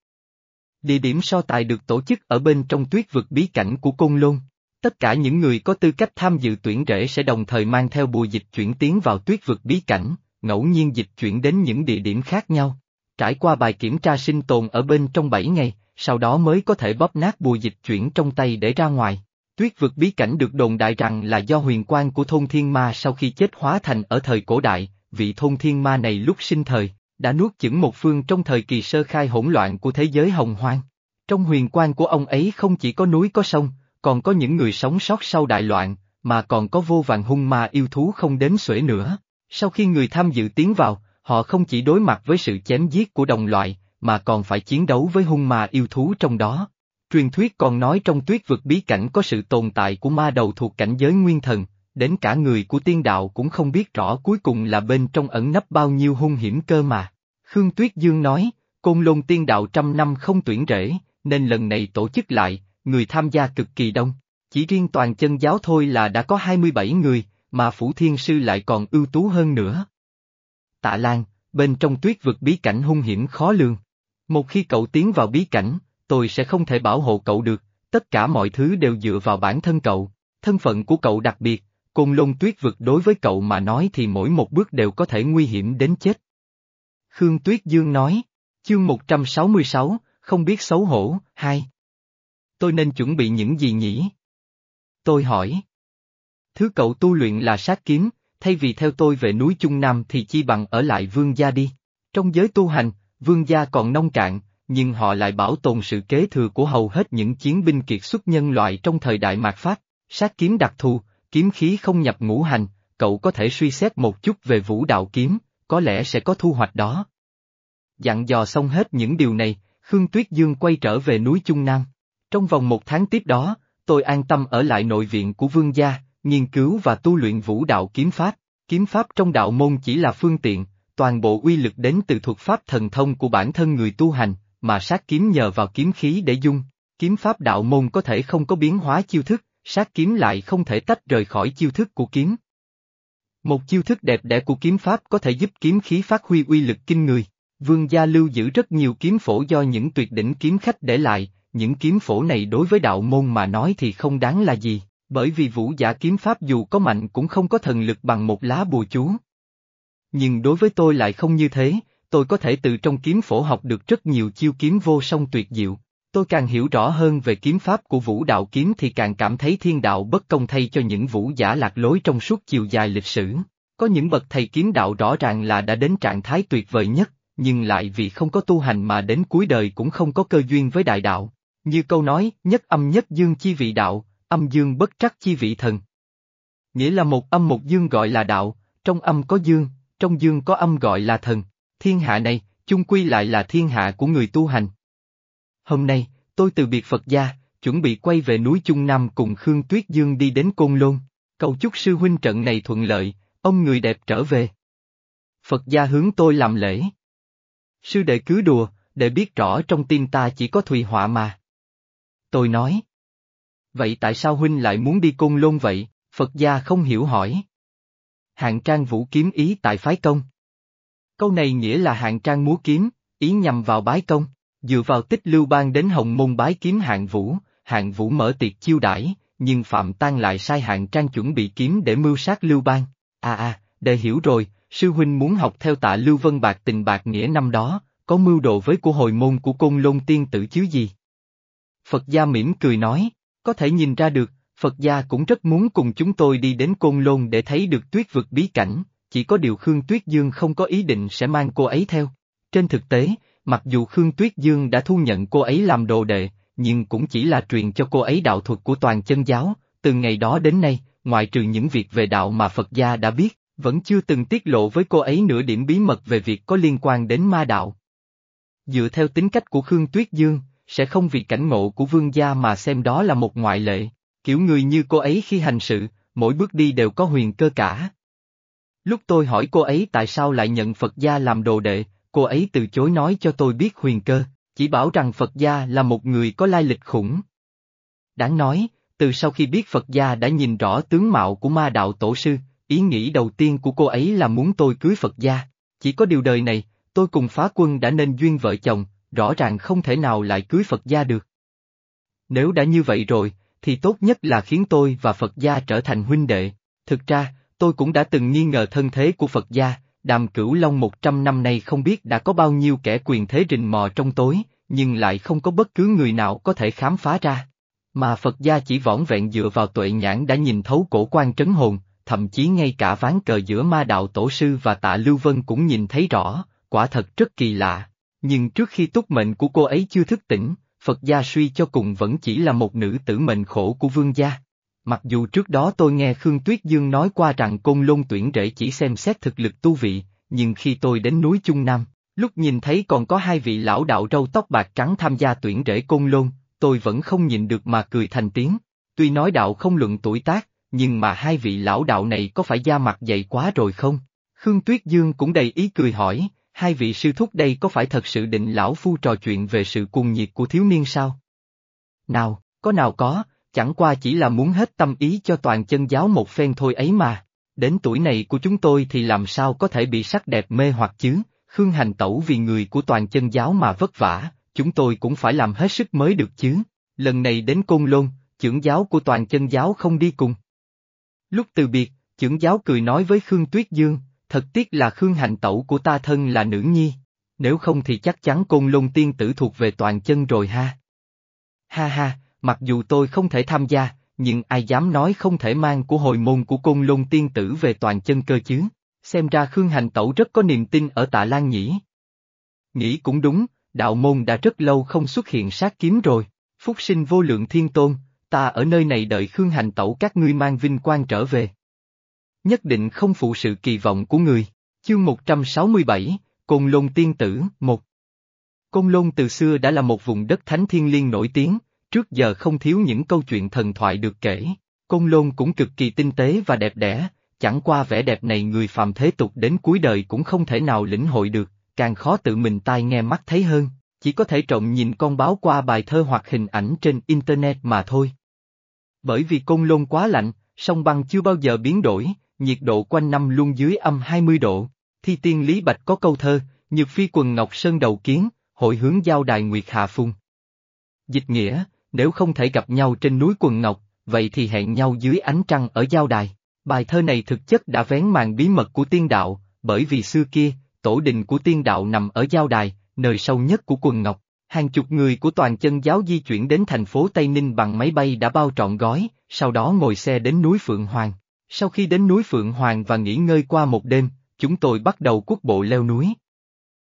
A: Địa điểm so tài được tổ chức ở bên trong tuyết vực bí cảnh của Côn Lôn. Tất cả những người có tư cách tham dự tuyển rễ sẽ đồng thời mang theo bùa dịch chuyển tiến vào tuyết vực bí cảnh, ngẫu nhiên dịch chuyển đến những địa điểm khác nhau. Trải qua bài kiểm tra sinh tồn ở bên trong 7 ngày, sau đó mới có thể bóp nát bùa dịch chuyển trong tay để ra ngoài. Tuyết vực bí cảnh được đồn đại rằng là do huyền quan của thôn thiên ma sau khi chết hóa thành ở thời cổ đại, vị thôn thiên ma này lúc sinh thời, đã nuốt chửng một phương trong thời kỳ sơ khai hỗn loạn của thế giới hồng hoang. Trong huyền quan của ông ấy không chỉ có núi có sông, còn có những người sống sót sau đại loạn, mà còn có vô vàng hung ma yêu thú không đến xuể nữa. Sau khi người tham dự tiến vào, họ không chỉ đối mặt với sự chém giết của đồng loại, mà còn phải chiến đấu với hung ma yêu thú trong đó. Truyền thuyết còn nói trong tuyết vực bí cảnh có sự tồn tại của ma đầu thuộc cảnh giới nguyên thần, đến cả người của tiên đạo cũng không biết rõ cuối cùng là bên trong ẩn nấp bao nhiêu hung hiểm cơ mà. Khương Tuyết Dương nói, Côn Lôn tiên đạo trăm năm không tuyển rễ, nên lần này tổ chức lại, người tham gia cực kỳ đông. Chỉ riêng toàn chân giáo thôi là đã có 27 người, mà Phủ Thiên Sư lại còn ưu tú hơn nữa. Tạ Lan, bên trong tuyết vực bí cảnh hung hiểm khó lường. Một khi cậu tiến vào bí cảnh, tôi sẽ không thể bảo hộ cậu được, tất cả mọi thứ đều dựa vào bản thân cậu, thân phận của cậu đặc biệt, côn lôn tuyết vực đối với cậu mà nói thì mỗi một bước đều có thể nguy hiểm đến chết. Khương Tuyết Dương nói, chương 166, không biết xấu hổ, hai. Tôi nên chuẩn bị những gì nhỉ? Tôi hỏi. Thứ cậu tu luyện là sát kiếm, thay vì theo tôi về núi Trung Nam thì chi bằng ở lại vương gia đi. Trong giới tu hành, vương gia còn nông cạn, nhưng họ lại bảo tồn sự kế thừa của hầu hết những chiến binh kiệt xuất nhân loại trong thời đại mạt Pháp. Sát kiếm đặc thù, kiếm khí không nhập ngũ hành, cậu có thể suy xét một chút về vũ đạo kiếm, có lẽ sẽ có thu hoạch đó. Dặn dò xong hết những điều này, Khương Tuyết Dương quay trở về núi Trung Nam. Trong vòng một tháng tiếp đó, tôi an tâm ở lại nội viện của vương gia, nghiên cứu và tu luyện vũ đạo kiếm pháp. Kiếm pháp trong đạo môn chỉ là phương tiện, toàn bộ uy lực đến từ thuật pháp thần thông của bản thân người tu hành, mà sát kiếm nhờ vào kiếm khí để dung. Kiếm pháp đạo môn có thể không có biến hóa chiêu thức, sát kiếm lại không thể tách rời khỏi chiêu thức của kiếm. Một chiêu thức đẹp đẽ của kiếm pháp có thể giúp kiếm khí phát huy uy lực kinh người. Vương gia lưu giữ rất nhiều kiếm phổ do những tuyệt đỉnh kiếm khách để lại, những kiếm phổ này đối với đạo môn mà nói thì không đáng là gì, bởi vì vũ giả kiếm pháp dù có mạnh cũng không có thần lực bằng một lá bùa chú. Nhưng đối với tôi lại không như thế, tôi có thể từ trong kiếm phổ học được rất nhiều chiêu kiếm vô song tuyệt diệu. Tôi càng hiểu rõ hơn về kiếm pháp của vũ đạo kiếm thì càng cảm thấy thiên đạo bất công thay cho những vũ giả lạc lối trong suốt chiều dài lịch sử. Có những bậc thầy kiếm đạo rõ ràng là đã đến trạng thái tuyệt vời nhất, nhưng lại vì không có tu hành mà đến cuối đời cũng không có cơ duyên với đại đạo. Như câu nói, nhất âm nhất dương chi vị đạo, âm dương bất trắc chi vị thần. Nghĩa là một âm một dương gọi là đạo, trong âm có dương, trong dương có âm gọi là thần. Thiên hạ này, chung quy lại là thiên hạ của người tu hành. Hôm nay, tôi từ biệt Phật gia, chuẩn bị quay về núi Trung Nam cùng Khương Tuyết Dương đi đến Côn Lôn. Cầu chúc sư huynh trận này thuận lợi, ông người đẹp trở về. Phật gia hướng tôi làm lễ. Sư đệ cứ đùa, để biết rõ trong tim ta chỉ có Thùy Họa mà. Tôi nói. Vậy tại sao huynh lại muốn đi Côn Lôn vậy? Phật gia không hiểu hỏi. Hạng trang vũ kiếm ý tại phái công. Câu này nghĩa là hạng trang múa kiếm, ý nhằm vào bái công, dựa vào tích lưu bang đến hồng môn bái kiếm hạng vũ, hạng vũ mở tiệc chiêu đãi, nhưng Phạm tang lại sai hạng trang chuẩn bị kiếm để mưu sát lưu bang. À à, để hiểu rồi, sư huynh muốn học theo tạ lưu vân bạc tình bạc nghĩa năm đó, có mưu đồ với của hồi môn của côn lôn tiên tử chứ gì. Phật gia mỉm cười nói, có thể nhìn ra được, Phật gia cũng rất muốn cùng chúng tôi đi đến côn lôn để thấy được tuyết vực bí cảnh, chỉ có điều Khương Tuyết Dương không có ý định sẽ mang cô ấy theo. Trên thực tế, mặc dù Khương Tuyết Dương đã thu nhận cô ấy làm đồ đệ, nhưng cũng chỉ là truyền cho cô ấy đạo thuật của toàn chân giáo, từ ngày đó đến nay, ngoại trừ những việc về đạo mà Phật gia đã biết, vẫn chưa từng tiết lộ với cô ấy nửa điểm bí mật về việc có liên quan đến ma đạo. Dựa theo tính cách của Khương Tuyết Dương, sẽ không vì cảnh ngộ của vương gia mà xem đó là một ngoại lệ, kiểu người như cô ấy khi hành sự, mỗi bước đi đều có huyền cơ cả. Lúc tôi hỏi cô ấy tại sao lại nhận Phật gia làm đồ đệ, cô ấy từ chối nói cho tôi biết huyền cơ, chỉ bảo rằng Phật gia là một người có lai lịch khủng. Đáng nói, từ sau khi biết Phật gia đã nhìn rõ tướng mạo của ma đạo tổ sư, ý nghĩ đầu tiên của cô ấy là muốn tôi cưới Phật gia. Chỉ có điều đời này, tôi cùng phá quân đã nên duyên vợ chồng, rõ ràng không thể nào lại cưới Phật gia được. Nếu đã như vậy rồi, thì tốt nhất là khiến tôi và Phật gia trở thành huynh đệ. Thực ra, tôi cũng đã từng nghi ngờ thân thế của Phật gia, đàm cửu long một trăm năm nay không biết đã có bao nhiêu kẻ quyền thế rình mò trong tối, nhưng lại không có bất cứ người nào có thể khám phá ra. Mà Phật gia chỉ võn vẹn dựa vào tuệ nhãn đã nhìn thấu cổ quan trấn hồn, thậm chí ngay cả ván cờ giữa ma đạo tổ sư và tạ Lưu Vân cũng nhìn thấy rõ, quả thật rất kỳ lạ. Nhưng trước khi túc mệnh của cô ấy chưa thức tỉnh, Phật gia suy cho cùng vẫn chỉ là một nữ tử mệnh khổ của vương gia. Mặc dù trước đó tôi nghe Khương Tuyết Dương nói qua rằng côn lôn tuyển rễ chỉ xem xét thực lực tu vị, nhưng khi tôi đến núi Trung Nam, lúc nhìn thấy còn có hai vị lão đạo râu tóc bạc trắng tham gia tuyển rễ côn lôn, tôi vẫn không nhìn được mà cười thành tiếng. Tuy nói đạo không luận tuổi tác, nhưng mà hai vị lão đạo này có phải da mặt dày quá rồi không? Khương Tuyết Dương cũng đầy ý cười hỏi, hai vị sư thúc đây có phải thật sự định lão phu trò chuyện về sự cuồng nhiệt của thiếu niên sao? Nào, có nào có, chẳng qua chỉ là muốn hết tâm ý cho toàn chân giáo một phen thôi ấy mà. Đến tuổi này của chúng tôi thì làm sao có thể bị sắc đẹp mê hoặc chứ, Khương Hành Tẩu vì người của toàn chân giáo mà vất vả, chúng tôi cũng phải làm hết sức mới được chứ. Lần này đến Côn Lôn, trưởng giáo của toàn chân giáo không đi cùng. Lúc từ biệt, trưởng giáo cười nói với Khương Tuyết Dương, thật tiếc là Khương Hành Tẩu của ta thân là nữ nhi, nếu không thì chắc chắn Côn Lôn tiên tử thuộc về toàn chân rồi ha. Ha ha, mặc dù tôi không thể tham gia, nhưng ai dám nói không thể mang của hồi môn của Côn Lôn tiên tử về toàn chân cơ chứ, xem ra Khương Hành Tẩu rất có niềm tin ở tạ Lan nhỉ. Nghĩ cũng đúng, đạo môn đã rất lâu không xuất hiện sát kiếm rồi, phúc sinh vô lượng thiên tôn, ta ở nơi này đợi Khương Hành Tẩu các ngươi mang vinh quang trở về. Nhất định không phụ sự kỳ vọng của người. Chương 167, Côn Lôn Tiên Tử, một Côn Lôn từ xưa đã là một vùng đất thánh thiên liêng nổi tiếng, trước giờ không thiếu những câu chuyện thần thoại được kể. Côn Lôn cũng cực kỳ tinh tế và đẹp đẽ, chẳng qua vẻ đẹp này người phàm thế tục đến cuối đời cũng không thể nào lĩnh hội được, càng khó tự mình tai nghe mắt thấy hơn, chỉ có thể trộm nhìn con báo qua bài thơ hoặc hình ảnh trên Internet mà thôi. Bởi vì Côn Lôn quá lạnh, sông băng chưa bao giờ biến đổi, nhiệt độ quanh năm luôn dưới âm 20 độ. Thi tiên Lý Bạch có câu thơ, Nhược phi quần ngọc sơn đầu kiến, hội hướng giao đài Nguyệt Hạ Phung. Dịch nghĩa, nếu không thể gặp nhau trên núi quần ngọc, vậy thì hẹn nhau dưới ánh trăng ở giao đài. Bài thơ này thực chất đã vén màn bí mật của tiên đạo, bởi vì xưa kia, tổ đình của tiên đạo nằm ở giao đài, nơi sâu nhất của quần ngọc. Hàng chục người của toàn chân giáo di chuyển đến thành phố Tây Ninh bằng máy bay đã bao trọn gói, sau đó ngồi xe đến núi Phượng Hoàng. Sau khi đến núi Phượng Hoàng và nghỉ ngơi qua một đêm, chúng tôi bắt đầu quốc bộ leo núi.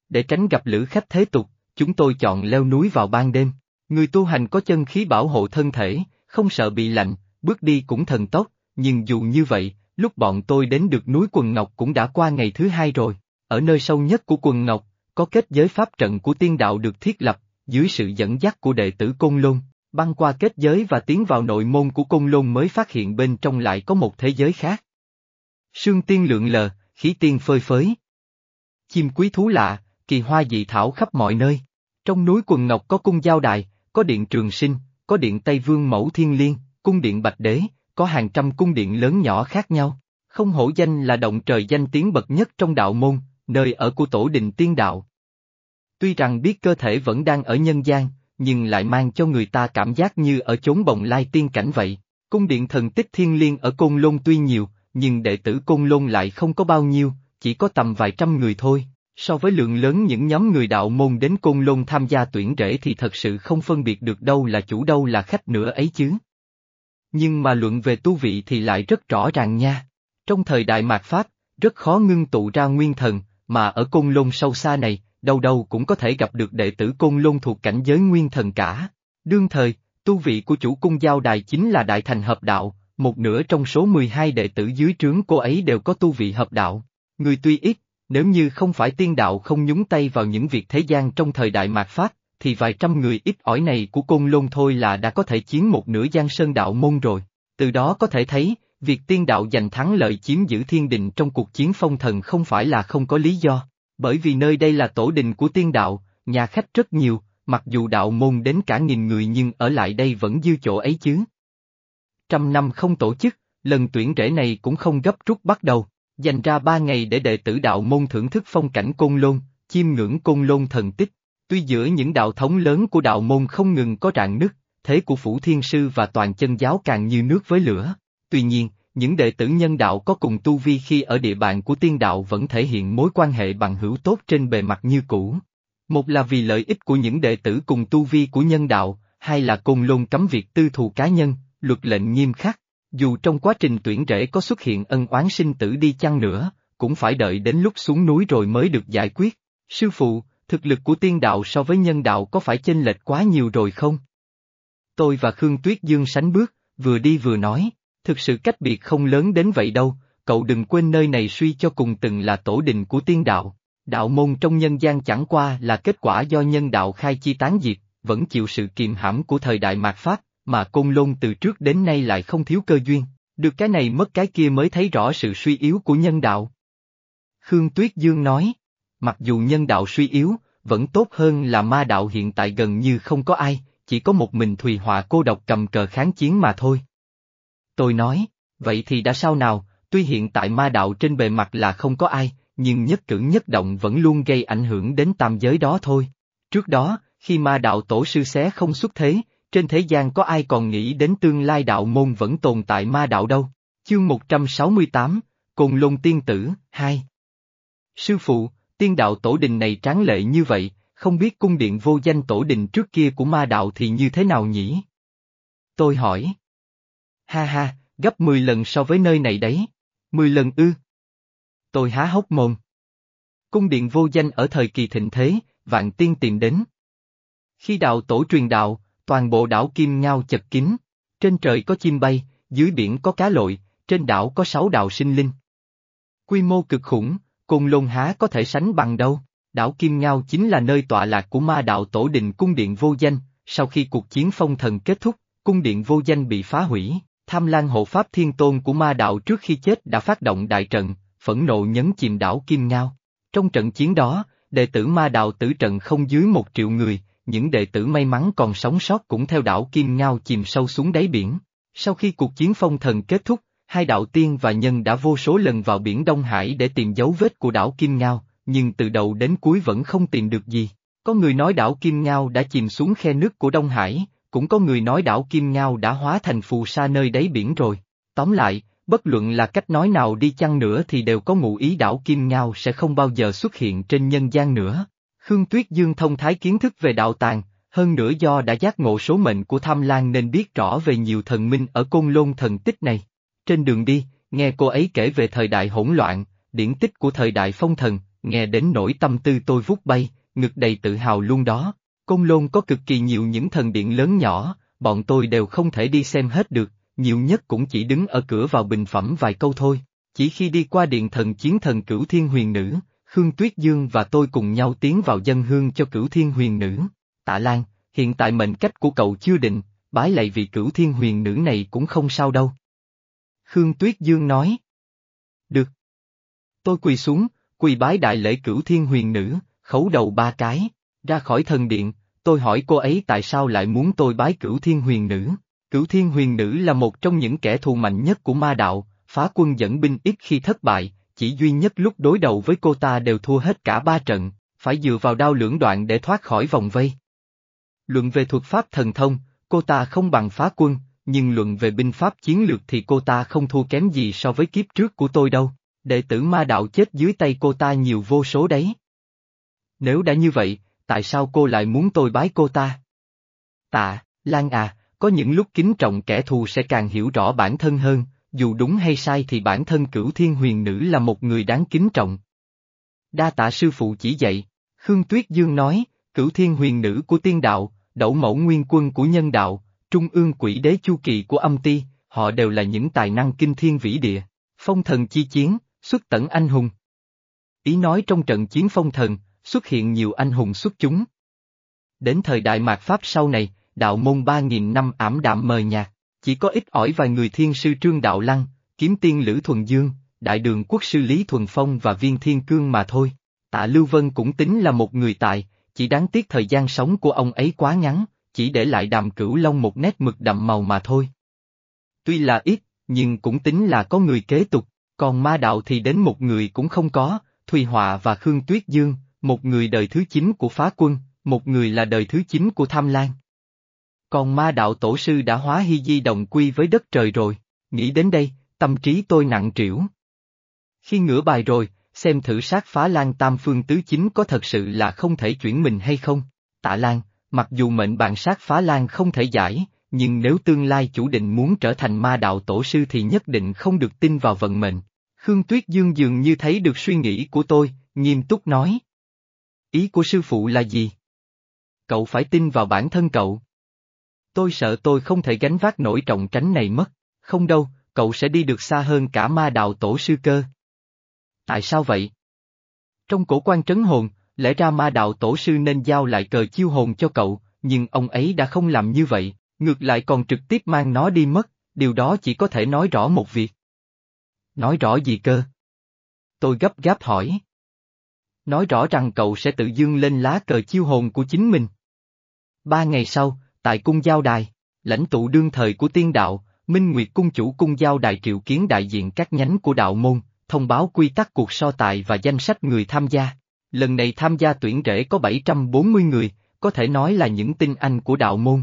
A: Để tránh gặp lữ khách thế tục, chúng tôi chọn leo núi vào ban đêm. Người tu hành có chân khí bảo hộ thân thể, không sợ bị lạnh, bước đi cũng thần tốc, nhưng dù như vậy, lúc bọn tôi đến được núi Quần Ngọc cũng đã qua ngày thứ hai rồi. Ở nơi sâu nhất của Quần Ngọc, có kết giới pháp trận của tiên đạo được thiết lập, dưới sự dẫn dắt của đệ tử Côn Lôn, băng qua kết giới và tiến vào nội môn của Côn Lôn mới phát hiện bên trong lại có một thế giới khác. Sương tiên lượng lờ, khí tiên phơi phới. Chim quý thú lạ, kỳ hoa dị thảo khắp mọi nơi. Trong núi quần ngọc có cung giao đài, có điện trường sinh, có điện Tây Vương Mẫu Thiên Liên, cung điện Bạch Đế, có hàng trăm cung điện lớn nhỏ khác nhau. Không hổ danh là động trời danh tiếng bậc nhất trong đạo môn, nơi ở của tổ đình tiên đạo. Tuy rằng biết cơ thể vẫn đang ở nhân gian, nhưng lại mang cho người ta cảm giác như ở chốn bồng lai tiên cảnh vậy. Cung điện thần tích thiên liên ở Côn Lôn tuy nhiều, nhưng đệ tử Côn Lôn lại không có bao nhiêu, chỉ có tầm vài trăm người thôi. So với lượng lớn những nhóm người đạo môn đến Côn Lôn tham gia tuyển rễ thì thật sự không phân biệt được đâu là chủ đâu là khách nữa ấy chứ. Nhưng mà luận về tu vị thì lại rất rõ ràng nha. Trong thời đại mạt Pháp, rất khó ngưng tụ ra nguyên thần, mà ở Côn Lôn sâu xa này, đâu đâu cũng có thể gặp được đệ tử Côn Lôn thuộc cảnh giới nguyên thần cả. Đương thời, Tu vị của chủ cung giao đài chính là đại thành hợp đạo, một nửa trong số 12 đệ tử dưới trướng cô ấy đều có tu vị hợp đạo. Người tuy ít, nếu như không phải tiên đạo không nhúng tay vào những việc thế gian trong thời đại mạt Pháp, thì vài trăm người ít ỏi này của Côn Lôn thôi là đã có thể chiến một nửa giang sơn đạo môn rồi. Từ đó có thể thấy, việc tiên đạo giành thắng lợi chiếm giữ thiên đình trong cuộc chiến phong thần không phải là không có lý do, bởi vì nơi đây là tổ đình của tiên đạo, nhà khách rất nhiều, mặc dù đạo môn đến cả nghìn người nhưng ở lại đây vẫn dư chỗ ấy chứ. Trăm năm không tổ chức, lần tuyển rễ này cũng không gấp rút bắt đầu, dành ra ba ngày để đệ tử đạo môn thưởng thức phong cảnh côn lôn, chiêm ngưỡng côn lôn thần tích. Tuy giữa những đạo thống lớn của đạo môn không ngừng có rạn nứt, thế của Phủ Thiên Sư và toàn chân giáo càng như nước với lửa. Tuy nhiên, những đệ tử nhân đạo có cùng tu vi khi ở địa bàn của tiên đạo vẫn thể hiện mối quan hệ bằng hữu tốt trên bề mặt như cũ. Một là vì lợi ích của những đệ tử cùng tu vi của nhân đạo, hai là côn lôn cấm việc tư thù cá nhân, luật lệnh nghiêm khắc. Dù trong quá trình tuyển rễ có xuất hiện ân oán sinh tử đi chăng nữa, cũng phải đợi đến lúc xuống núi rồi mới được giải quyết. Sư phụ, thực lực của tiên đạo so với nhân đạo có phải chênh lệch quá nhiều rồi không? Tôi và Khương Tuyết Dương sánh bước, vừa đi vừa nói, thực sự cách biệt không lớn đến vậy đâu, cậu đừng quên nơi này suy cho cùng từng là tổ đình của tiên đạo. Đạo môn trong nhân gian chẳng qua là kết quả do nhân đạo khai chi tán diệt, vẫn chịu sự kiềm hãm của thời đại mạt Pháp, mà côn lôn từ trước đến nay lại không thiếu cơ duyên, được cái này mất cái kia mới thấy rõ sự suy yếu của nhân đạo. Khương Tuyết Dương nói, mặc dù nhân đạo suy yếu, vẫn tốt hơn là ma đạo hiện tại gần như không có ai, chỉ có một mình Thùy Họa cô độc cầm cờ kháng chiến mà thôi. Tôi nói, vậy thì đã sao nào, tuy hiện tại ma đạo trên bề mặt là không có ai, nhưng nhất cử nhất động vẫn luôn gây ảnh hưởng đến tam giới đó thôi. Trước đó, khi ma đạo tổ sư xé không xuất thế, trên thế gian có ai còn nghĩ đến tương lai đạo môn vẫn tồn tại ma đạo đâu. Chương 168, cùng Lôn Tiên Tử, 2 Sư phụ, tiên đạo tổ đình này tráng lệ như vậy, không biết cung điện vô danh tổ đình trước kia của ma đạo thì như thế nào nhỉ? Tôi hỏi. Ha ha, gấp 10 lần so với nơi này đấy. 10 lần ư? Tôi há hốc mồm. Cung điện vô danh ở thời kỳ thịnh thế, vạn tiên tìm đến. Khi đạo tổ truyền đạo, toàn bộ đảo Kim Ngao chật kín. Trên trời có chim bay, dưới biển có cá lội, trên đảo có sáu đạo sinh linh. Quy mô cực khủng, Côn Lôn há có thể sánh bằng đâu. Đảo Kim Ngao chính là nơi tọa lạc của ma đạo tổ đình cung điện vô danh, sau khi cuộc chiến phong thần kết thúc, cung điện vô danh bị phá hủy, tham lan hộ pháp thiên tôn của ma đạo trước khi chết đã phát động đại trận, phẫn nộ nhấn chìm đảo Kim Ngao. Trong trận chiến đó, đệ tử ma đạo tử trận không dưới một triệu người, những đệ tử may mắn còn sống sót cũng theo đảo Kim Ngao chìm sâu xuống đáy biển. Sau khi cuộc chiến phong thần kết thúc, hai đạo tiên và nhân đã vô số lần vào biển Đông Hải để tìm dấu vết của đảo Kim Ngao, nhưng từ đầu đến cuối vẫn không tìm được gì. Có người nói đảo Kim Ngao đã chìm xuống khe nước của Đông Hải, cũng có người nói đảo Kim Ngao đã hóa thành phù sa nơi đáy biển rồi. Tóm lại, bất luận là cách nói nào đi chăng nữa thì đều có ngụ ý đảo Kim Ngao sẽ không bao giờ xuất hiện trên nhân gian nữa. Khương Tuyết Dương thông thái kiến thức về đạo tàng, hơn nữa do đã giác ngộ số mệnh của Tham Lan nên biết rõ về nhiều thần minh ở côn lôn thần tích này. Trên đường đi, nghe cô ấy kể về thời đại hỗn loạn, điển tích của thời đại phong thần, nghe đến nỗi tâm tư tôi vút bay, ngực đầy tự hào luôn đó. Côn lôn có cực kỳ nhiều những thần điện lớn nhỏ, bọn tôi đều không thể đi xem hết được, nhiều nhất cũng chỉ đứng ở cửa vào bình phẩm vài câu thôi. Chỉ khi đi qua điện thần chiến thần cửu thiên huyền nữ, Khương Tuyết Dương và tôi cùng nhau tiến vào dân hương cho cửu thiên huyền nữ. Tạ Lan, hiện tại mệnh cách của cậu chưa định, bái lạy vị cửu thiên huyền nữ này cũng không sao đâu. Khương Tuyết Dương nói. Được. Tôi quỳ xuống, quỳ bái đại lễ cửu thiên huyền nữ, khấu đầu ba cái, ra khỏi thần điện, tôi hỏi cô ấy tại sao lại muốn tôi bái cửu thiên huyền nữ. Cửu thiên huyền nữ là một trong những kẻ thù mạnh nhất của ma đạo, phá quân dẫn binh ít khi thất bại, chỉ duy nhất lúc đối đầu với cô ta đều thua hết cả ba trận, phải dựa vào đao lưỡng đoạn để thoát khỏi vòng vây. Luận về thuật pháp thần thông, cô ta không bằng phá quân, nhưng luận về binh pháp chiến lược thì cô ta không thua kém gì so với kiếp trước của tôi đâu, đệ tử ma đạo chết dưới tay cô ta nhiều vô số đấy. Nếu đã như vậy, tại sao cô lại muốn tôi bái cô ta? Tạ, Lan à, có những lúc kính trọng kẻ thù sẽ càng hiểu rõ bản thân hơn, dù đúng hay sai thì bản thân cửu thiên huyền nữ là một người đáng kính trọng. Đa tạ sư phụ chỉ dạy, Khương Tuyết Dương nói, cửu thiên huyền nữ của tiên đạo, đậu mẫu nguyên quân của nhân đạo, trung ương quỷ đế chu kỳ của âm ti, họ đều là những tài năng kinh thiên vĩ địa, phong thần chi chiến, xuất tẩn anh hùng. Ý nói trong trận chiến phong thần, xuất hiện nhiều anh hùng xuất chúng. Đến thời đại mạt Pháp sau này, đạo môn ba nghìn năm ảm đạm mờ nhạt, chỉ có ít ỏi vài người thiên sư Trương Đạo Lăng, kiếm tiên Lữ Thuần Dương, đại đường quốc sư Lý Thuần Phong và viên thiên cương mà thôi. Tạ Lưu Vân cũng tính là một người tài, chỉ đáng tiếc thời gian sống của ông ấy quá ngắn, chỉ để lại đàm cửu long một nét mực đậm màu mà thôi. Tuy là ít, nhưng cũng tính là có người kế tục, còn ma đạo thì đến một người cũng không có, Thùy Họa và Khương Tuyết Dương, một người đời thứ chín của phá quân, một người là đời thứ chín của Tham Lan. Còn ma đạo tổ sư đã hóa hy di đồng quy với đất trời rồi, nghĩ đến đây, tâm trí tôi nặng trĩu. Khi ngửa bài rồi, xem thử sát phá lan tam phương tứ chính có thật sự là không thể chuyển mình hay không. Tạ Lan, mặc dù mệnh bạn sát phá lan không thể giải, nhưng nếu tương lai chủ định muốn trở thành ma đạo tổ sư thì nhất định không được tin vào vận mệnh. Khương Tuyết Dương dường như thấy được suy nghĩ của tôi, nghiêm túc nói. Ý của sư phụ là gì? Cậu phải tin vào bản thân cậu. Tôi sợ tôi không thể gánh vác nổi trọng tránh này mất, không đâu, cậu sẽ đi được xa hơn cả ma đạo tổ sư cơ. Tại sao vậy? Trong cổ quan trấn hồn, lẽ ra ma đạo tổ sư nên giao lại cờ chiêu hồn cho cậu, nhưng ông ấy đã không làm như vậy, ngược lại còn trực tiếp mang nó đi mất, điều đó chỉ có thể nói rõ một việc. Nói rõ gì cơ? Tôi gấp gáp hỏi. Nói rõ rằng cậu sẽ tự dưng lên lá cờ chiêu hồn của chính mình. Ba ngày sau, tại cung giao đài, lãnh tụ đương thời của tiên đạo, Minh Nguyệt cung chủ cung giao đài triệu kiến đại diện các nhánh của đạo môn, thông báo quy tắc cuộc so tài và danh sách người tham gia. Lần này tham gia tuyển rễ có 740 người, có thể nói là những tinh anh của đạo môn.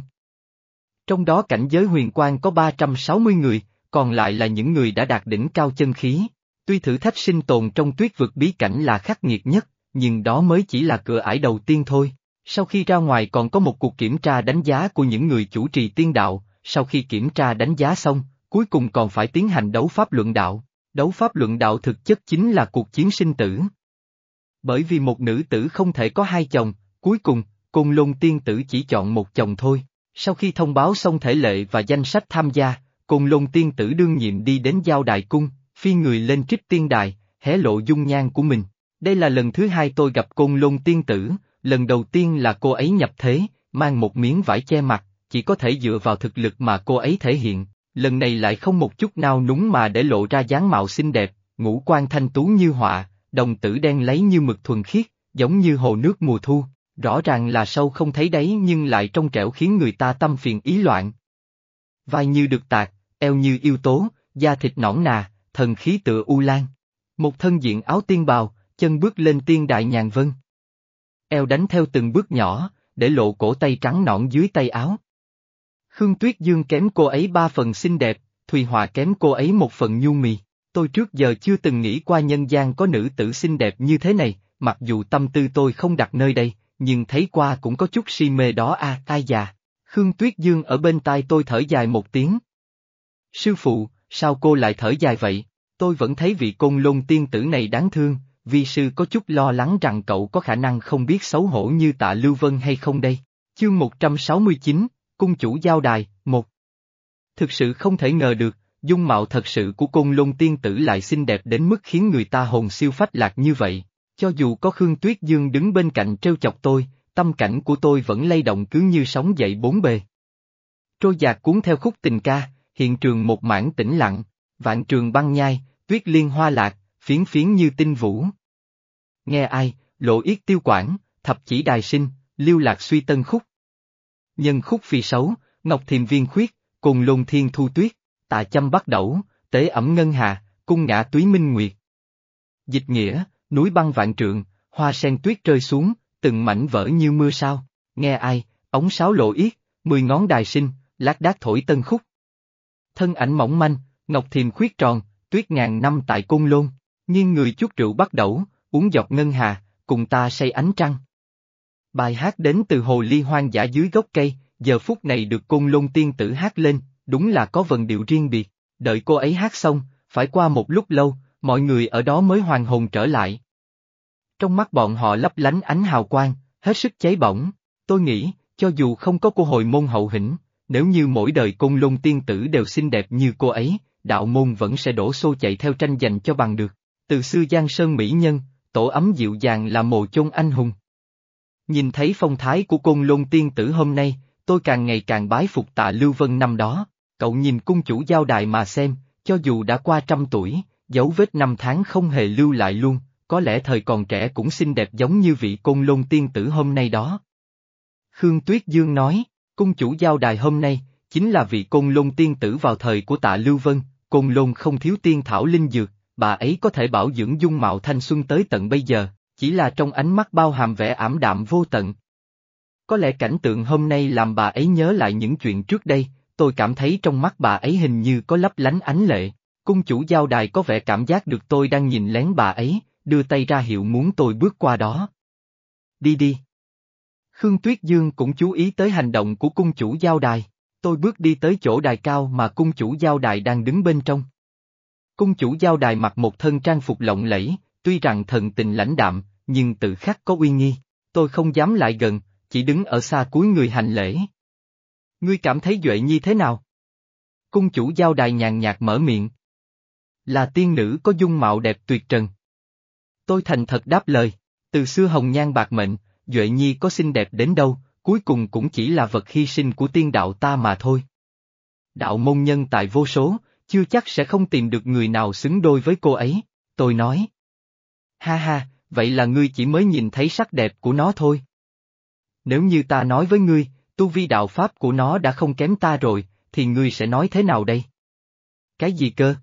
A: Trong đó cảnh giới huyền quan có 360 người, còn lại là những người đã đạt đỉnh cao chân khí. Tuy thử thách sinh tồn trong tuyết vực bí cảnh là khắc nghiệt nhất, nhưng đó mới chỉ là cửa ải đầu tiên thôi. Sau khi ra ngoài còn có một cuộc kiểm tra đánh giá của những người chủ trì tiên đạo, sau khi kiểm tra đánh giá xong, cuối cùng còn phải tiến hành đấu pháp luận đạo. Đấu pháp luận đạo thực chất chính là cuộc chiến sinh tử. Bởi vì một nữ tử không thể có hai chồng, cuối cùng, Côn Lôn tiên tử chỉ chọn một chồng thôi. Sau khi thông báo xong thể lệ và danh sách tham gia, Côn Lôn tiên tử đương nhiệm đi đến giao đài cung, phi người lên trích tiên đài, hé lộ dung nhan của mình. Đây là lần thứ hai tôi gặp Côn Lôn tiên tử, lần đầu tiên là cô ấy nhập thế, mang một miếng vải che mặt, chỉ có thể dựa vào thực lực mà cô ấy thể hiện, lần này lại không một chút nào núng mà để lộ ra dáng mạo xinh đẹp, ngũ quan thanh tú như họa, đồng tử đen lấy như mực thuần khiết, giống như hồ nước mùa thu, rõ ràng là sâu không thấy đáy nhưng lại trong trẻo khiến người ta tâm phiền ý loạn. Vai như được tạc, eo như yêu tố, da thịt nõn nà, thần khí tựa u lan. Một thân diện áo tiên bào, chân bước lên tiên đại nhàn vân. Eo đánh theo từng bước nhỏ, để lộ cổ tay trắng nõn dưới tay áo. Khương Tuyết Dương kém cô ấy ba phần xinh đẹp, Thùy Hòa kém cô ấy một phần nhu mì. Tôi trước giờ chưa từng nghĩ qua nhân gian có nữ tử xinh đẹp như thế này, mặc dù tâm tư tôi không đặt nơi đây, nhưng thấy qua cũng có chút si mê đó a à, ai già. Khương Tuyết Dương ở bên tai tôi thở dài một tiếng. Sư phụ, sao cô lại thở dài vậy? Tôi vẫn thấy vị côn lôn tiên tử này đáng thương, vi sư có chút lo lắng rằng cậu có khả năng không biết xấu hổ như tạ Lưu Vân hay không đây. Chương 169, Cung chủ giao đài, một. Thực sự không thể ngờ được, dung mạo thật sự của côn lôn tiên tử lại xinh đẹp đến mức khiến người ta hồn siêu phách lạc như vậy. Cho dù có Khương Tuyết Dương đứng bên cạnh trêu chọc tôi, tâm cảnh của tôi vẫn lay động cứ như sóng dậy bốn bề. Trôi giạt cuốn theo khúc tình ca, hiện trường một mảng tĩnh lặng, vạn trường băng nhai, tuyết liên hoa lạc, phiến phiến như tinh vũ. Nghe ai, lộ yết tiêu quản, thập chỉ đài sinh, lưu lạc suy tân khúc. Nhân khúc phi xấu, ngọc thiềm viên khuyết, cùng lôn thiên thu tuyết, tạ chăm bắt đẩu, tế ẩm ngân hà, cung ngã túy minh nguyệt. Dịch nghĩa, núi băng vạn trượng, hoa sen tuyết rơi xuống, từng mảnh vỡ như mưa sao, nghe ai, ống sáo lộ yết, mười ngón đài sinh, lát đác thổi tân khúc. Thân ảnh mỏng manh, ngọc thiềm khuyết tròn, tuyết ngàn năm tại cung lôn, nghiêng người chút rượu bắt đẩu, uống giọt ngân hà, cùng ta say ánh trăng. Bài hát đến từ hồ ly hoang dã dưới gốc cây, giờ phút này được côn lôn tiên tử hát lên, đúng là có vần điệu riêng biệt, đợi cô ấy hát xong, phải qua một lúc lâu, mọi người ở đó mới hoàn hồn trở lại. Trong mắt bọn họ lấp lánh ánh hào quang, hết sức cháy bỏng, tôi nghĩ, cho dù không có cô hồi môn hậu hĩnh, Nếu như mỗi đời côn lôn tiên tử đều xinh đẹp như cô ấy, đạo môn vẫn sẽ đổ xô chạy theo tranh giành cho bằng được. Từ xưa Giang Sơn Mỹ Nhân, tổ ấm dịu dàng là mồ chôn anh hùng. Nhìn thấy phong thái của côn lôn tiên tử hôm nay, tôi càng ngày càng bái phục tạ Lưu Vân năm đó, cậu nhìn cung chủ giao đài mà xem, cho dù đã qua trăm tuổi, dấu vết năm tháng không hề lưu lại luôn, có lẽ thời còn trẻ cũng xinh đẹp giống như vị côn lôn tiên tử hôm nay đó. Khương Tuyết Dương nói, cung chủ giao đài hôm nay, chính là vị côn lôn tiên tử vào thời của tạ Lưu Vân, côn lôn không thiếu tiên thảo linh dược, bà ấy có thể bảo dưỡng dung mạo thanh xuân tới tận bây giờ, chỉ là trong ánh mắt bao hàm vẻ ảm đạm vô tận. Có lẽ cảnh tượng hôm nay làm bà ấy nhớ lại những chuyện trước đây, tôi cảm thấy trong mắt bà ấy hình như có lấp lánh ánh lệ. Cung chủ giao đài có vẻ cảm giác được tôi đang nhìn lén bà ấy, đưa tay ra hiệu muốn tôi bước qua đó. Đi đi. Khương Tuyết Dương cũng chú ý tới hành động của cung chủ giao đài. Tôi bước đi tới chỗ đài cao mà cung chủ giao đài đang đứng bên trong. Cung chủ giao đài mặc một thân trang phục lộng lẫy, tuy rằng thần tình lãnh đạm, nhưng tự khắc có uy nghi. Tôi không dám lại gần, chỉ đứng ở xa cuối người hành lễ. Ngươi cảm thấy Duệ Nhi thế nào? Cung chủ giao đài nhàn nhạt mở miệng. Là tiên nữ có dung mạo đẹp tuyệt trần. Tôi thành thật đáp lời, từ xưa hồng nhan bạc mệnh, Duệ Nhi có xinh đẹp đến đâu, cuối cùng cũng chỉ là vật hy sinh của tiên đạo ta mà thôi. Đạo môn nhân tại vô số, chưa chắc sẽ không tìm được người nào xứng đôi với cô ấy, tôi nói. Ha ha, vậy là ngươi chỉ mới nhìn thấy sắc đẹp của nó thôi. Nếu như ta nói với ngươi, tu vi đạo pháp của nó đã không kém ta rồi, thì ngươi sẽ nói thế nào đây? Cái gì cơ?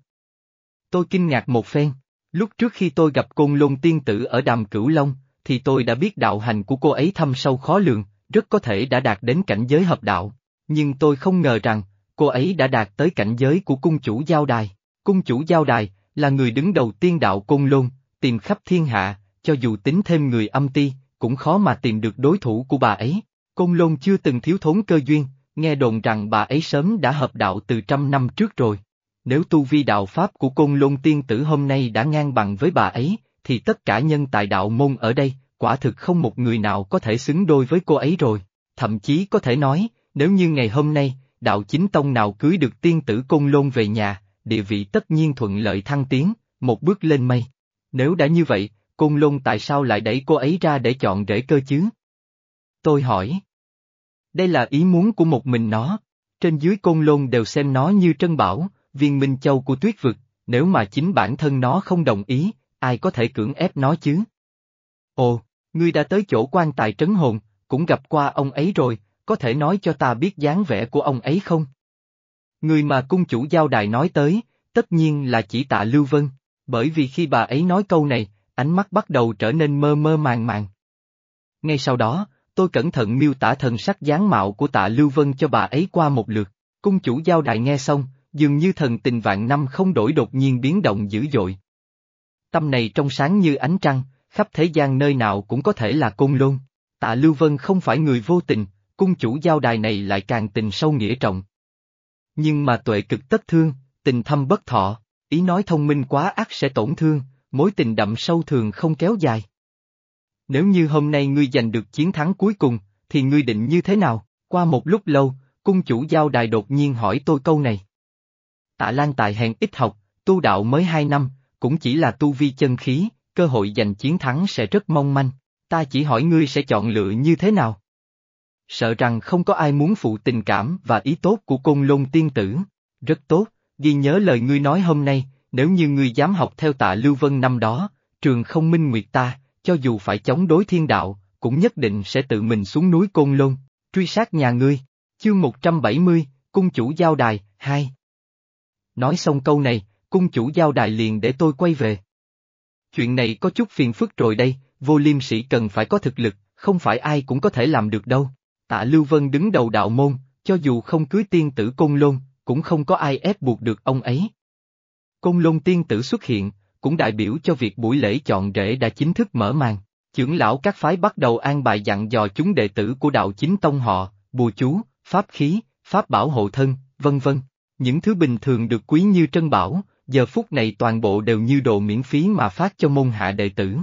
A: Tôi kinh ngạc một phen, lúc trước khi tôi gặp côn lôn tiên tử ở đàm cửu long, thì tôi đã biết đạo hành của cô ấy thâm sâu khó lường, rất có thể đã đạt đến cảnh giới hợp đạo, nhưng tôi không ngờ rằng, cô ấy đã đạt tới cảnh giới của cung chủ giao đài. Cung chủ giao đài, là người đứng đầu tiên đạo côn lôn, tìm khắp thiên hạ, cho dù tính thêm người âm ti, cũng khó mà tìm được đối thủ của bà ấy. Côn lôn chưa từng thiếu thốn cơ duyên, nghe đồn rằng bà ấy sớm đã hợp đạo từ trăm năm trước rồi. Nếu tu vi đạo Pháp của côn lôn tiên tử hôm nay đã ngang bằng với bà ấy, thì tất cả nhân tài đạo môn ở đây, quả thực không một người nào có thể xứng đôi với cô ấy rồi. Thậm chí có thể nói, nếu như ngày hôm nay, đạo chính tông nào cưới được tiên tử côn lôn về nhà, địa vị tất nhiên thuận lợi thăng tiến, một bước lên mây. Nếu đã như vậy, côn lôn tại sao lại đẩy cô ấy ra để chọn rễ cơ chứ? Tôi hỏi. Đây là ý muốn của một mình nó, trên dưới côn lôn đều xem nó như trân bảo, viên minh châu của tuyết vực, nếu mà chính bản thân nó không đồng ý, ai có thể cưỡng ép nó chứ? Ồ, ngươi đã tới chỗ quan tài trấn hồn, cũng gặp qua ông ấy rồi, có thể nói cho ta biết dáng vẻ của ông ấy không? Người mà cung chủ giao đài nói tới, tất nhiên là chỉ tạ Lưu Vân, bởi vì khi bà ấy nói câu này, ánh mắt bắt đầu trở nên mơ mơ màng màng. Ngay sau đó, tôi cẩn thận miêu tả thần sắc dáng mạo của tạ Lưu Vân cho bà ấy qua một lượt, cung chủ giao đại nghe xong, dường như thần tình vạn năm không đổi đột nhiên biến động dữ dội. Tâm này trong sáng như ánh trăng, khắp thế gian nơi nào cũng có thể là côn lôn. Tạ Lưu Vân không phải người vô tình, cung chủ giao đài này lại càng tình sâu nghĩa trọng. Nhưng mà tuệ cực tất thương, tình thâm bất thọ, ý nói thông minh quá ác sẽ tổn thương, mối tình đậm sâu thường không kéo dài. Nếu như hôm nay ngươi giành được chiến thắng cuối cùng, thì ngươi định như thế nào? Qua một lúc lâu, cung chủ giao đài đột nhiên hỏi tôi câu này. Tạ Lan Tài hèn ít học, tu đạo mới hai năm, cũng chỉ là tu vi chân khí, cơ hội giành chiến thắng sẽ rất mong manh. Ta chỉ hỏi ngươi sẽ chọn lựa như thế nào? Sợ rằng không có ai muốn phụ tình cảm và ý tốt của côn lôn tiên tử. Rất tốt, ghi nhớ lời ngươi nói hôm nay, nếu như ngươi dám học theo tạ Lưu Vân năm đó, trường không minh nguyệt ta, cho dù phải chống đối thiên đạo, cũng nhất định sẽ tự mình xuống núi Côn Lôn, truy sát nhà ngươi. Chương 170, Cung chủ giao đài, 2 Nói xong câu này, cung chủ giao đài liền để tôi quay về. Chuyện này có chút phiền phức rồi đây, vô liêm sĩ cần phải có thực lực, không phải ai cũng có thể làm được đâu. Tạ Lưu Vân đứng đầu đạo môn, cho dù không cưới tiên tử Côn Lôn, cũng không có ai ép buộc được ông ấy. Côn Lôn tiên tử xuất hiện, cũng đại biểu cho việc buổi lễ chọn rễ đã chính thức mở màn. trưởng lão các phái bắt đầu an bài dặn dò chúng đệ tử của đạo chính tông họ, bùa chú, pháp khí, pháp bảo hộ thân, vân vân. Những thứ bình thường được quý như trân bảo, giờ phút này toàn bộ đều như đồ miễn phí mà phát cho môn hạ đệ tử.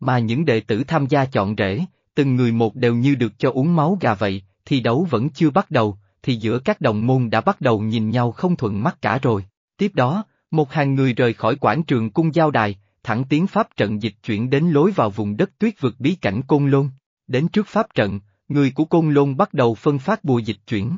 A: Mà những đệ tử tham gia chọn rễ, từng người một đều như được cho uống máu gà vậy, thi đấu vẫn chưa bắt đầu, thì giữa các đồng môn đã bắt đầu nhìn nhau không thuận mắt cả rồi. Tiếp đó, một hàng người rời khỏi quảng trường cung giao đài, thẳng tiến pháp trận dịch chuyển đến lối vào vùng đất tuyết vực bí cảnh Côn Lôn. Đến trước pháp trận, người của Côn Lôn bắt đầu phân phát bùa dịch chuyển.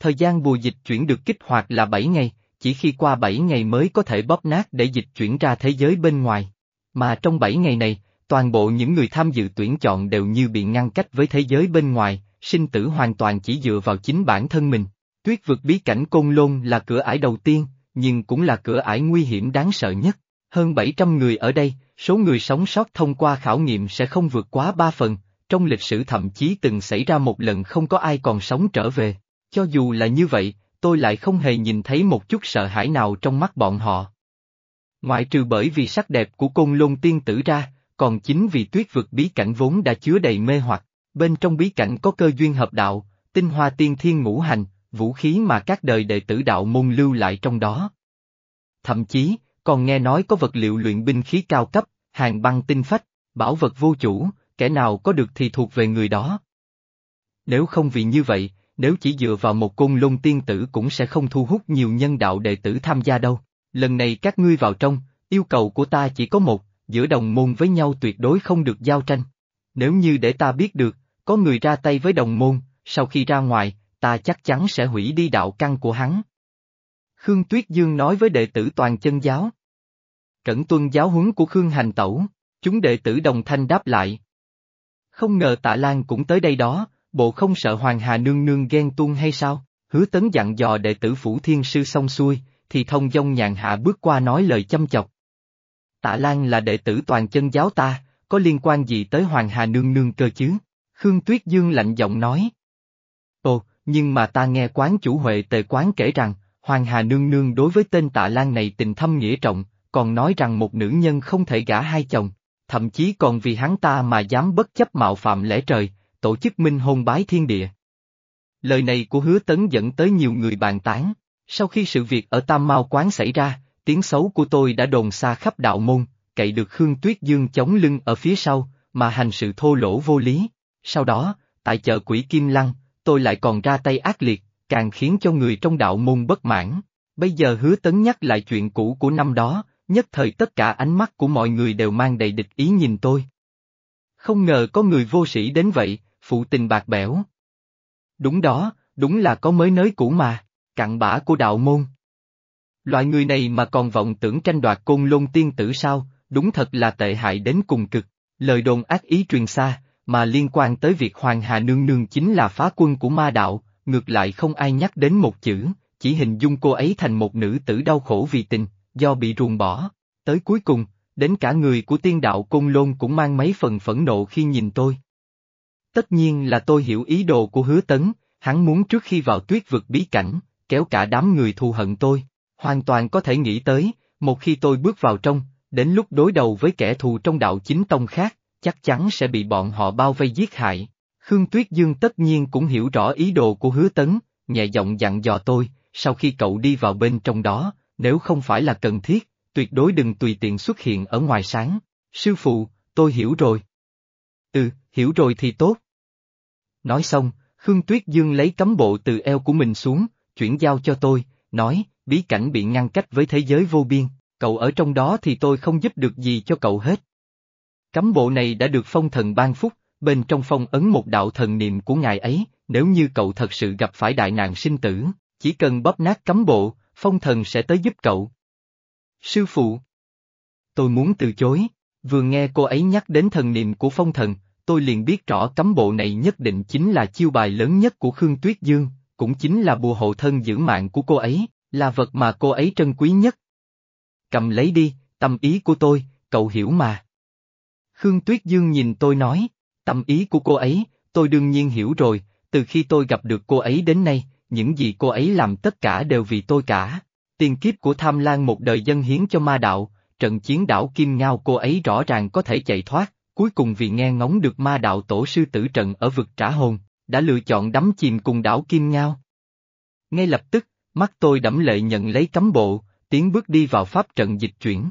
A: Thời gian bùa dịch chuyển được kích hoạt là 7 ngày, chỉ khi qua 7 ngày mới có thể bóp nát để dịch chuyển ra thế giới bên ngoài. Mà trong 7 ngày này, toàn bộ những người tham dự tuyển chọn đều như bị ngăn cách với thế giới bên ngoài, sinh tử hoàn toàn chỉ dựa vào chính bản thân mình. Tuyết vực bí cảnh Côn Lôn là cửa ải đầu tiên, nhưng cũng là cửa ải nguy hiểm đáng sợ nhất. Hơn 700 người ở đây, số người sống sót thông qua khảo nghiệm sẽ không vượt quá 3 phần, trong lịch sử thậm chí từng xảy ra một lần không có ai còn sống trở về. Cho dù là như vậy, tôi lại không hề nhìn thấy một chút sợ hãi nào trong mắt bọn họ. Ngoại trừ bởi vì sắc đẹp của côn lôn tiên tử ra, còn chính vì tuyết vực bí cảnh vốn đã chứa đầy mê hoặc, bên trong bí cảnh có cơ duyên hợp đạo, tinh hoa tiên thiên ngũ hành, vũ khí mà các đời đệ tử đạo môn lưu lại trong đó. Thậm chí, còn nghe nói có vật liệu luyện binh khí cao cấp, hàng băng tinh phách, bảo vật vô chủ, kẻ nào có được thì thuộc về người đó. Nếu không vì như vậy, nếu chỉ dựa vào một côn lôn tiên tử cũng sẽ không thu hút nhiều nhân đạo đệ tử tham gia đâu. Lần này các ngươi vào trong, yêu cầu của ta chỉ có một, giữa đồng môn với nhau tuyệt đối không được giao tranh. Nếu như để ta biết được, có người ra tay với đồng môn, sau khi ra ngoài, ta chắc chắn sẽ hủy đi đạo căn của hắn. Khương Tuyết Dương nói với đệ tử toàn chân giáo. Cẩn tuân giáo huấn của Khương Hành Tẩu, chúng đệ tử đồng thanh đáp lại. Không ngờ tạ Lan cũng tới đây đó, bộ không sợ Hoàng Hà Nương Nương ghen tuông hay sao? Hứa tấn dặn dò đệ tử Phủ Thiên Sư xong xuôi, thì thông dông nhàn hạ bước qua nói lời chăm chọc. Tạ Lan là đệ tử toàn chân giáo ta, có liên quan gì tới Hoàng Hà Nương Nương cơ chứ? Khương Tuyết Dương lạnh giọng nói. Ồ, nhưng mà ta nghe quán chủ Huệ tề quán kể rằng, Hoàng Hà Nương Nương đối với tên tạ Lan này tình thâm nghĩa trọng, còn nói rằng một nữ nhân không thể gả hai chồng, thậm chí còn vì hắn ta mà dám bất chấp mạo phạm lẽ trời, tổ chức minh hôn bái thiên địa. Lời này của hứa tấn dẫn tới nhiều người bàn tán, sau khi sự việc ở Tam Mao Quán xảy ra, tiếng xấu của tôi đã đồn xa khắp đạo môn, cậy được Khương Tuyết Dương chống lưng ở phía sau, mà hành sự thô lỗ vô lý. Sau đó, tại chợ quỷ Kim Lăng, tôi lại còn ra tay ác liệt, càng khiến cho người trong đạo môn bất mãn. Bây giờ hứa tấn nhắc lại chuyện cũ của năm đó, nhất thời tất cả ánh mắt của mọi người đều mang đầy địch ý nhìn tôi. Không ngờ có người vô sĩ đến vậy, phụ tình bạc bẽo. Đúng đó, đúng là có mới nới cũ mà, cặn bã của đạo môn. Loại người này mà còn vọng tưởng tranh đoạt côn lôn tiên tử sao, đúng thật là tệ hại đến cùng cực, lời đồn ác ý truyền xa, mà liên quan tới việc Hoàng Hà Nương Nương chính là phá quân của ma đạo, ngược lại không ai nhắc đến một chữ, chỉ hình dung cô ấy thành một nữ tử đau khổ vì tình, do bị ruồng bỏ. Tới cuối cùng, đến cả người của tiên đạo Côn Lôn cũng mang mấy phần phẫn nộ khi nhìn tôi. Tất nhiên là tôi hiểu ý đồ của hứa tấn, hắn muốn trước khi vào tuyết vực bí cảnh, kéo cả đám người thù hận tôi. Hoàn toàn có thể nghĩ tới, một khi tôi bước vào trong, đến lúc đối đầu với kẻ thù trong đạo chính tông khác, chắc chắn sẽ bị bọn họ bao vây giết hại. Khương Tuyết Dương tất nhiên cũng hiểu rõ ý đồ của hứa tấn, nhẹ giọng dặn dò tôi, sau khi cậu đi vào bên trong đó, nếu không phải là cần thiết, tuyệt đối đừng tùy tiện xuất hiện ở ngoài sáng. Sư phụ, tôi hiểu rồi. Ừ, hiểu rồi thì tốt. Nói xong, Khương Tuyết Dương lấy cấm bộ từ eo của mình xuống, chuyển giao cho tôi, nói, bí cảnh bị ngăn cách với thế giới vô biên, cậu ở trong đó thì tôi không giúp được gì cho cậu hết. Cấm bộ này đã được phong thần ban phúc, bên trong phong ấn một đạo thần niệm của ngài ấy, nếu như cậu thật sự gặp phải đại nạn sinh tử, chỉ cần bóp nát cấm bộ, phong thần sẽ tới giúp cậu. Sư phụ! Tôi muốn từ chối, vừa nghe cô ấy nhắc đến thần niệm của phong thần, tôi liền biết rõ cấm bộ này nhất định chính là chiêu bài lớn nhất của Khương Tuyết Dương, cũng chính là bùa hộ thân giữ mạng của cô ấy, là vật mà cô ấy trân quý nhất. Cầm lấy đi, tâm ý của tôi, cậu hiểu mà. Khương Tuyết Dương nhìn tôi nói, tâm ý của cô ấy, tôi đương nhiên hiểu rồi, từ khi tôi gặp được cô ấy đến nay, những gì cô ấy làm tất cả đều vì tôi cả. Tiền kiếp của Tham Lan một đời dân hiến cho ma đạo, trận chiến đảo Kim Ngao cô ấy rõ ràng có thể chạy thoát, cuối cùng vì nghe ngóng được ma đạo tổ sư tử trận ở vực trả hồn, đã lựa chọn đắm chìm cùng đảo Kim Ngao. Ngay lập tức, mắt tôi đẫm lệ nhận lấy cấm bộ, tiến bước đi vào pháp trận dịch chuyển.